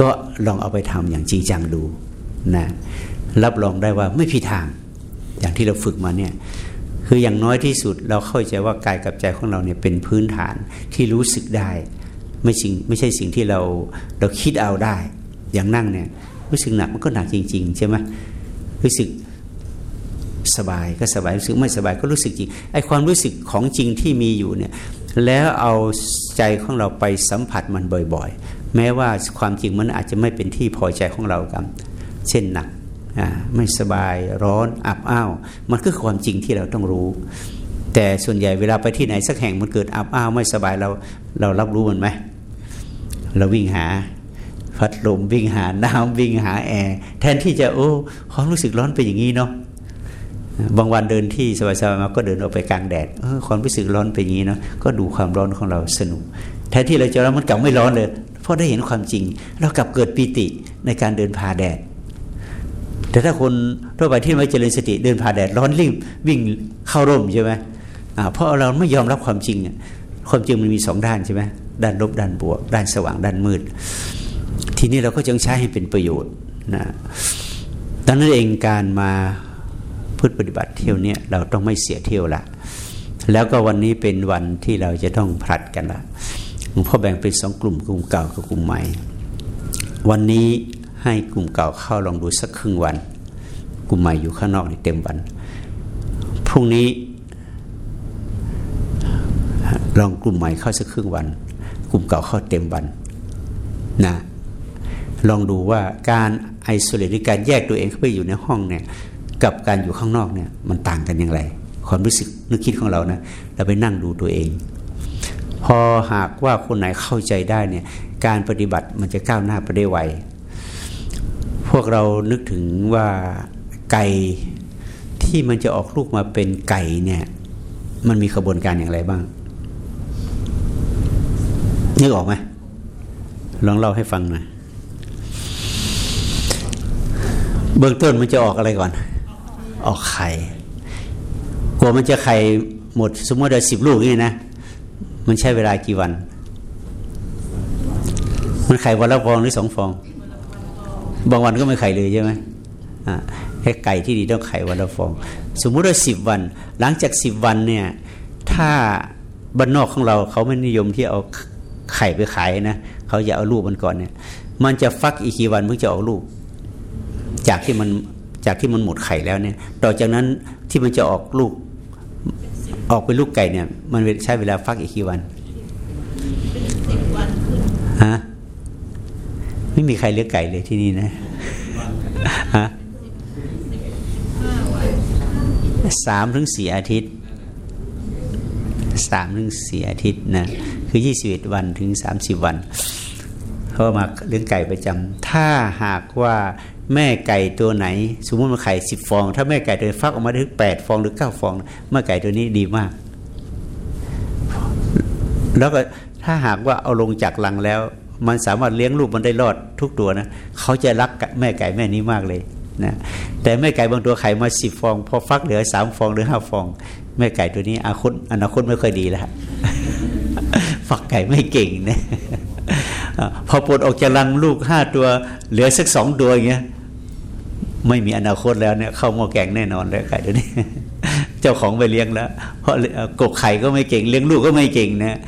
ก็ลองเอาไปทำอย่างจริงจังดู นะรับรองได้ว่าไม่ผิดทาง อย่างที่เราฝึกมาเนี่ยคืออย่างน้อยที่สุดเราเข้าใจว่ากายกับใจของเราเนี่ยเป็นพื้นฐานที่รู้สึกได้ ไม่สิ่งไม่ใช่สิ่งที่เราเราคิดเอาได้ อย่างนั่งเนี่ยรู้สึกหนักมันก็หนักจริง ๆ ใช่ไหมรู้สึกสบายก็สบายรู้สึกไม่สบายก็รู้สึกจริงไอ้ความรู้สึกของจริงที่มีอยู่เนี่ยแล้วเอาใจของเราไปสัมผัสมันบ่อย ๆ แม้ว่าความจริงมันอาจจะไม่เป็นที่พอใจของเรากัน เช่นหนักไม่สบายร้อนอับอ้าวมันคือความจริงที่เราต้องรู้ แต่ส่วนใหญ่เวลาไปที่ไหนสักแห่งมันเกิดอับอ้าวไม่สบายเราเรารับรู้มันไหมเราวิ่งหาพัดลมวิ่งหาน้ำวิ่งหาแอร์แทนที่จะโอ้ความรู้สึกร้อนเป็นอย่างนี้เนาะบางวันเดินที่สบายๆมาก็เดินออกไปกลางแดดออความรู้สึกร้อนเป็นอย่างนี้เนาะก็ดูความร้อนของเราสนุกแทนที่เราจะร้อนมันกลับไม่ร้อนเลย เพราะได้เห็นความจริง เรากลับเกิดปีติในการเดินผ่าแดด แต่ถ้าคนทั่วไปที่ไม่เจริญสติเดินผ่าแดดร้อนรีบวิ่งเข้าร่มใช่ไหมเพราะเราไม่ยอมรับความจริง ความจริงมันมีสองด้านใช่ไหมด้านลบด้านบวก ด้านสว่างด้านมืด ทีนี้เราก็จึงใช้ให้เป็นประโยชน์นะดังนั้นเองการมาพฤติปฏิบัติเที่ยวนี้เราต้องไม่เสียเที่ยวละแล้วก็วันนี้เป็นวันที่เราจะต้องผลัดกันละหลวงพ่อแบ่งเป็นสองกลุ่มกลุ่มเก่ากับกลุ่มใหม่ วันนี้ ให้กลุ่มเก่าเข้าลองดูสักครึ่งวัน กลุ่มใหม่อยู่ข้างนอกนี่เต็มวัน พรุ่งนี้ ลองกลุ่มใหม่เข้าสักครึ่งวัน กลุ่มเก่าเข้าเต็มวันนะลองดูว่าการไอโซเลตหรือการแยกตัวเองเข้าไปอยู่ในห้องเนี่ยกับการอยู่ข้างนอกเนี่ยมันต่างกันอย่างไร ความรู้สึกนึกคิดของเรานะเราไปนั่งดูตัวเอง พอหากว่าคนไหนเข้าใจได้เนี่ยการปฏิบัติมันจะก้าวหน้าไปได้ไว วกเรานึกถึงว่าไก่ที่มันจะออกลูกมาเป็นไก่เนี่ย มันมีกระบวนการอย่างไรบ้างนึกออกไหมลองเล่าให้ฟังหน่อยเบื้องต้นมันจะออกอะไรก่อน ออกไข่กลัวมันจะไข่หมด สมมติเราสิบลูกนี่นะมันใช้เวลากี่วัน มันไข่วันละฟองหรือสองฟอง บางวันก็ไม่ไข่เลยใช่ไหมแค่ไก่ที่ดีต้องไข่วันละฟอง สมมุติว่าสิบวัน หลังจากสิบวันเนี่ย ถ้าบ้านนอกของเราเขาไม่นิยมที่เอาไข่ไปขายนะเขาจะเอาลูกมันก่อนเนี่ย มันจะฟักอีกกี่วันเพิ่งจะออกลูก จากที่มันจากที่มันหมดไข่แล้วเนี่ย ต่อจากนั้นที่มันจะออกลูก ออกเป็นลูกไก่เนี่ย มันใช้เวลาฟักอีกกี่วันฮะ ไม่มีใครเลี้ยงไก่เลยที่นี่นะฮะสามถึงสี่อาทิตย์สามถึงสี่อาทิตย์นะคือยี่สิบเอ็ดวันถึงสามสิบวันเขามาเลี้ยงไก่ประจำถ้าหากว่าแม่ไก่ตัวไหน สมมติมันไข่สิบฟอง ถ้าแม่ไก่ตัวฟักออกมาถึงแปดฟองหรือเก้าฟองแม่ไก่ตัวนี้ดีมาก แล้วก็ถ้าหากว่าเอาลงจากลังแล้ว มันสามารถเลี้ยงลูกมันได้รอดทุกตัวนะเขาจะรักแม่ไก่แม่นี้มากเลยนะแต่แม่ไก่บางตัวไข่มาสิบฟองพอฟักเหลือสามฟองหรือห้าฟอง แม่ไก่ตัวนี้อาคตอนาคตไม่ค่อยดีแล้วฟักไก่ไม่เก่งนะพอปลดออกจากรังลูกห้าตัว เหลือสักสองตัวอย่างเงี้ยไม่มีอนาคตแล้วเนี่ยเข้าหม้อแกงแน่นอนแล้วไก่ตัวนี้ เจ้าของไปเลี้ยงแล้ว เพราะกกไข่ก็ไม่เก่งเลี้ยงลูกก็ไม่เก่งนะ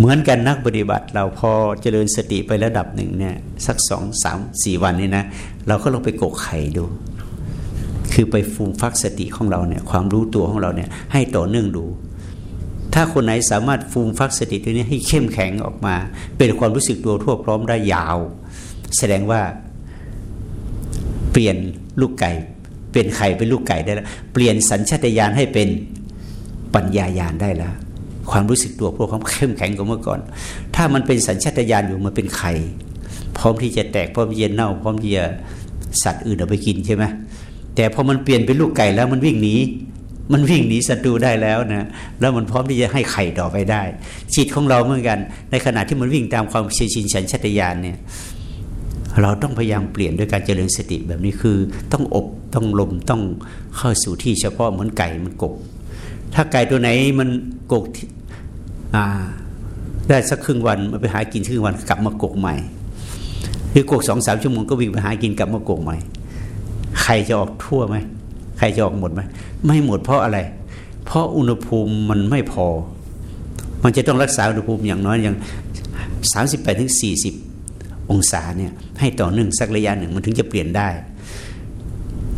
เหมือนกันนักปฏิบัติ เราพอเจริญสติไประดับหนึ่งเนี่ยสักสองสามสี่วันนี่นะเราก็ลองไปกกไข่ดู คือไปฟูมฟักสติของเราเนี่ยความรู้ตัวของเราเนี่ยให้ต่อเนื่องดู ถ้าคนไหนสามารถฟูมฟักสติตัวนี้ให้เข้มแข็งออกมา เป็นความรู้สึกตัวทั่วพร้อมได้ยาว แสดงว่าเปลี่ยนลูกไก่เปลี่ยนไข่เป็นลูกไก่ได้แล้ว เปลี่ยนสัญชาตญาณให้เป็นปัญญายาณได้แล้ว ความรู้สึกตัวพวกเขาเข้มแข็งกว่าเมื่อก่อน ถ้ามันเป็นสัญชาตญาณอยู่มันเป็นไข่พร้อมที่จะแตกพร้อมที่จะเน่าพร้อมที่จะสัตว์อื่นเอาไปกินใช่ไหมแต่พอมันเปลี่ยนเป็นลูกไก่แล้วมันวิ่งหนีมันวิ่งหนีศัตรูได้แล้วนะแล้วมันพร้อมที่จะให้ไข่ต่อไปได้ จิตของเราเหมือนกัน ในขณะที่มันวิ่งตามความชินสัญชาตญาณเนี่ยเราต้องพยายามเปลี่ยนด้วยการเจริญสติแบบนี้คือ ต้องอบต้องลมต้องเข้าสู่ที่เฉพาะเหมือนไก่มันกบ ถ้าไก่ตัวไหนมันกกได้สักครึ่งวันมาไปหากินครึ่งวันกลับมากกใหม่หรือกกสองสามชั่วโมงก็วิ่งไปหากินกลับมากกใหม่ใครจะออกทั่วไหมใครจะออกหมดไหมไม่หมดเพราะอะไร เพราะอุณหภูมิมันไม่พอ มันจะต้องรักษาอุณหภูมิอย่างน้อยอย่างสามสิบแปดถึงสี่สิบองศาเนี่ยให้ต่อเนื่องสักระยะหนึ่งมันถึงจะเปลี่ยนได้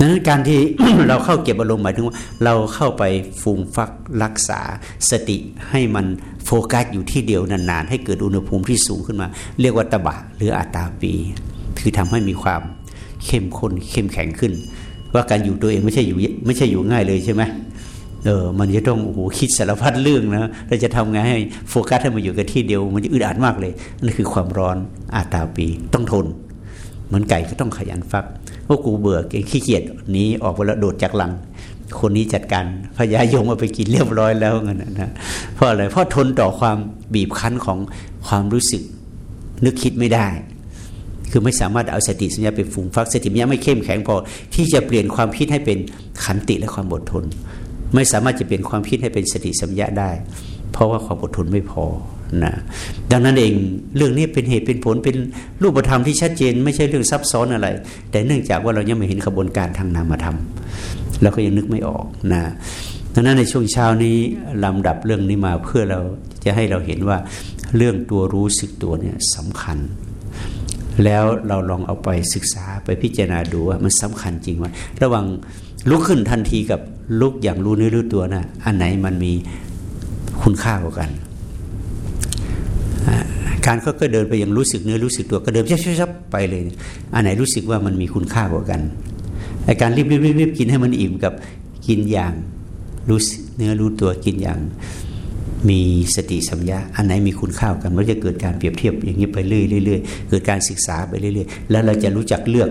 ดังนั้นการที่เราเข้าเก็บอารมณ์หมายถึงว่าเราเข้าไปฟูมฟักรักษาสติให้มันโฟกัสอยู่ที่เดียวนานๆ ให้เกิดอุณหภูมิที่สูงขึ้นมา เรียกว่าตบะหรืออาตาปี คือทำให้มีความเข้มข้นเข้มแข็งขึ้น ว่าการอยู่ตัวเองไม่ใช่อยู่ไม่ใช่อยู่ง่ายเลยใช่ไหมเออ มันจะต้องโอ้โหคิดสารพัดเรื่องนะเราจะทำไงให้โฟกัสให้มันอยู่กับที่เดียว มันจะอึดอัดมากเลยนั่นคือความร้อนอาตาปี ต้องทน เหมือนไก่ก็ต้องขยันฟักพวกกูเบื่อเกขี้เกียจนี้ออกไปแล้วโดดจากหลัง คนนี้จัดการพญายมมาไปกินเรียบร้อยแล้วเงี้ยนะเพราะอะไรเพราะทนต่อความบีบคั้นของความรู้สึก นึกคิดไม่ได้ คือไม่สามารถเอาสติสัญญาไปฟุ้งฟักสติสัญญาไม่เข้มแข็งพอ ที่จะเปลี่ยนความคิดให้เป็นขันติและความอดทน ไม่สามารถจะเปลี่ยนความคิดให้เป็นสติสัญญาได้ เพราะว่าความอดทนไม่พอ นะดังนั้นเองเรื่องนี้เป็นเหตุเป็นผลเป็นรูปธรรมที่ชัดเจน ไม่ใช่เรื่องซับซ้อนอะไร แต่เนื่องจากว่าเรายังไม่เห็นขบวนการทางนามธรรมเราก็ยังนึกไม่ออกนะดังนั้นในช่วงเช้านี้ลำดับเรื่องนี้มาเพื่อเราจะให้เราเห็นว่าเรื่องตัวรู้สึกตัวเนี่ยสำคัญ แล้วเราลองเอาไปศึกษาไปพิจารณาดูว่ามันสำคัญจริงไหมระหว่างลุกขึ้นทันทีกับลุกอย่างรู้เนื้อรู้ตัวนะอันไหนมันมีคุณค่ากว่ากัน การเขาก็เดินไปอย่างรู้สึกเนื้อรู้สึกตัวก็เดินชับๆไปเลย อันไหนรู้สึกว่ามันมีคุณค่ากว่ากันไอการรีบรีบรีบกินให้มันอิ่มกับกินอย่างรู้เนื้อรู้ตัวกินอย่างมีสติสัมยาอันไหนมีคุณค่ากันมันจะเกิดการเปรียบเทียบอย่างนี้ไปเรื่อยเรื่อยเกิดการศึกษาไปเรื่อยๆ แล้วเราจะรู้จักเลือก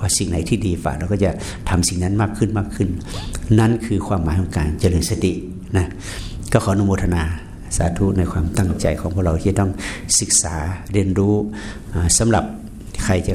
ว่าสิ่งไหนที่ดีฝ่าเราก็จะทำสิ่งนั้นมากขึ้นมากขึ้น นั่นคือความหมายของการเจริญสตินะก็ขออนุโมทนา สาธุในความตั้งใจของพวกเราที่ต้องศึกษาเรียนรู้สำหรับใครจะ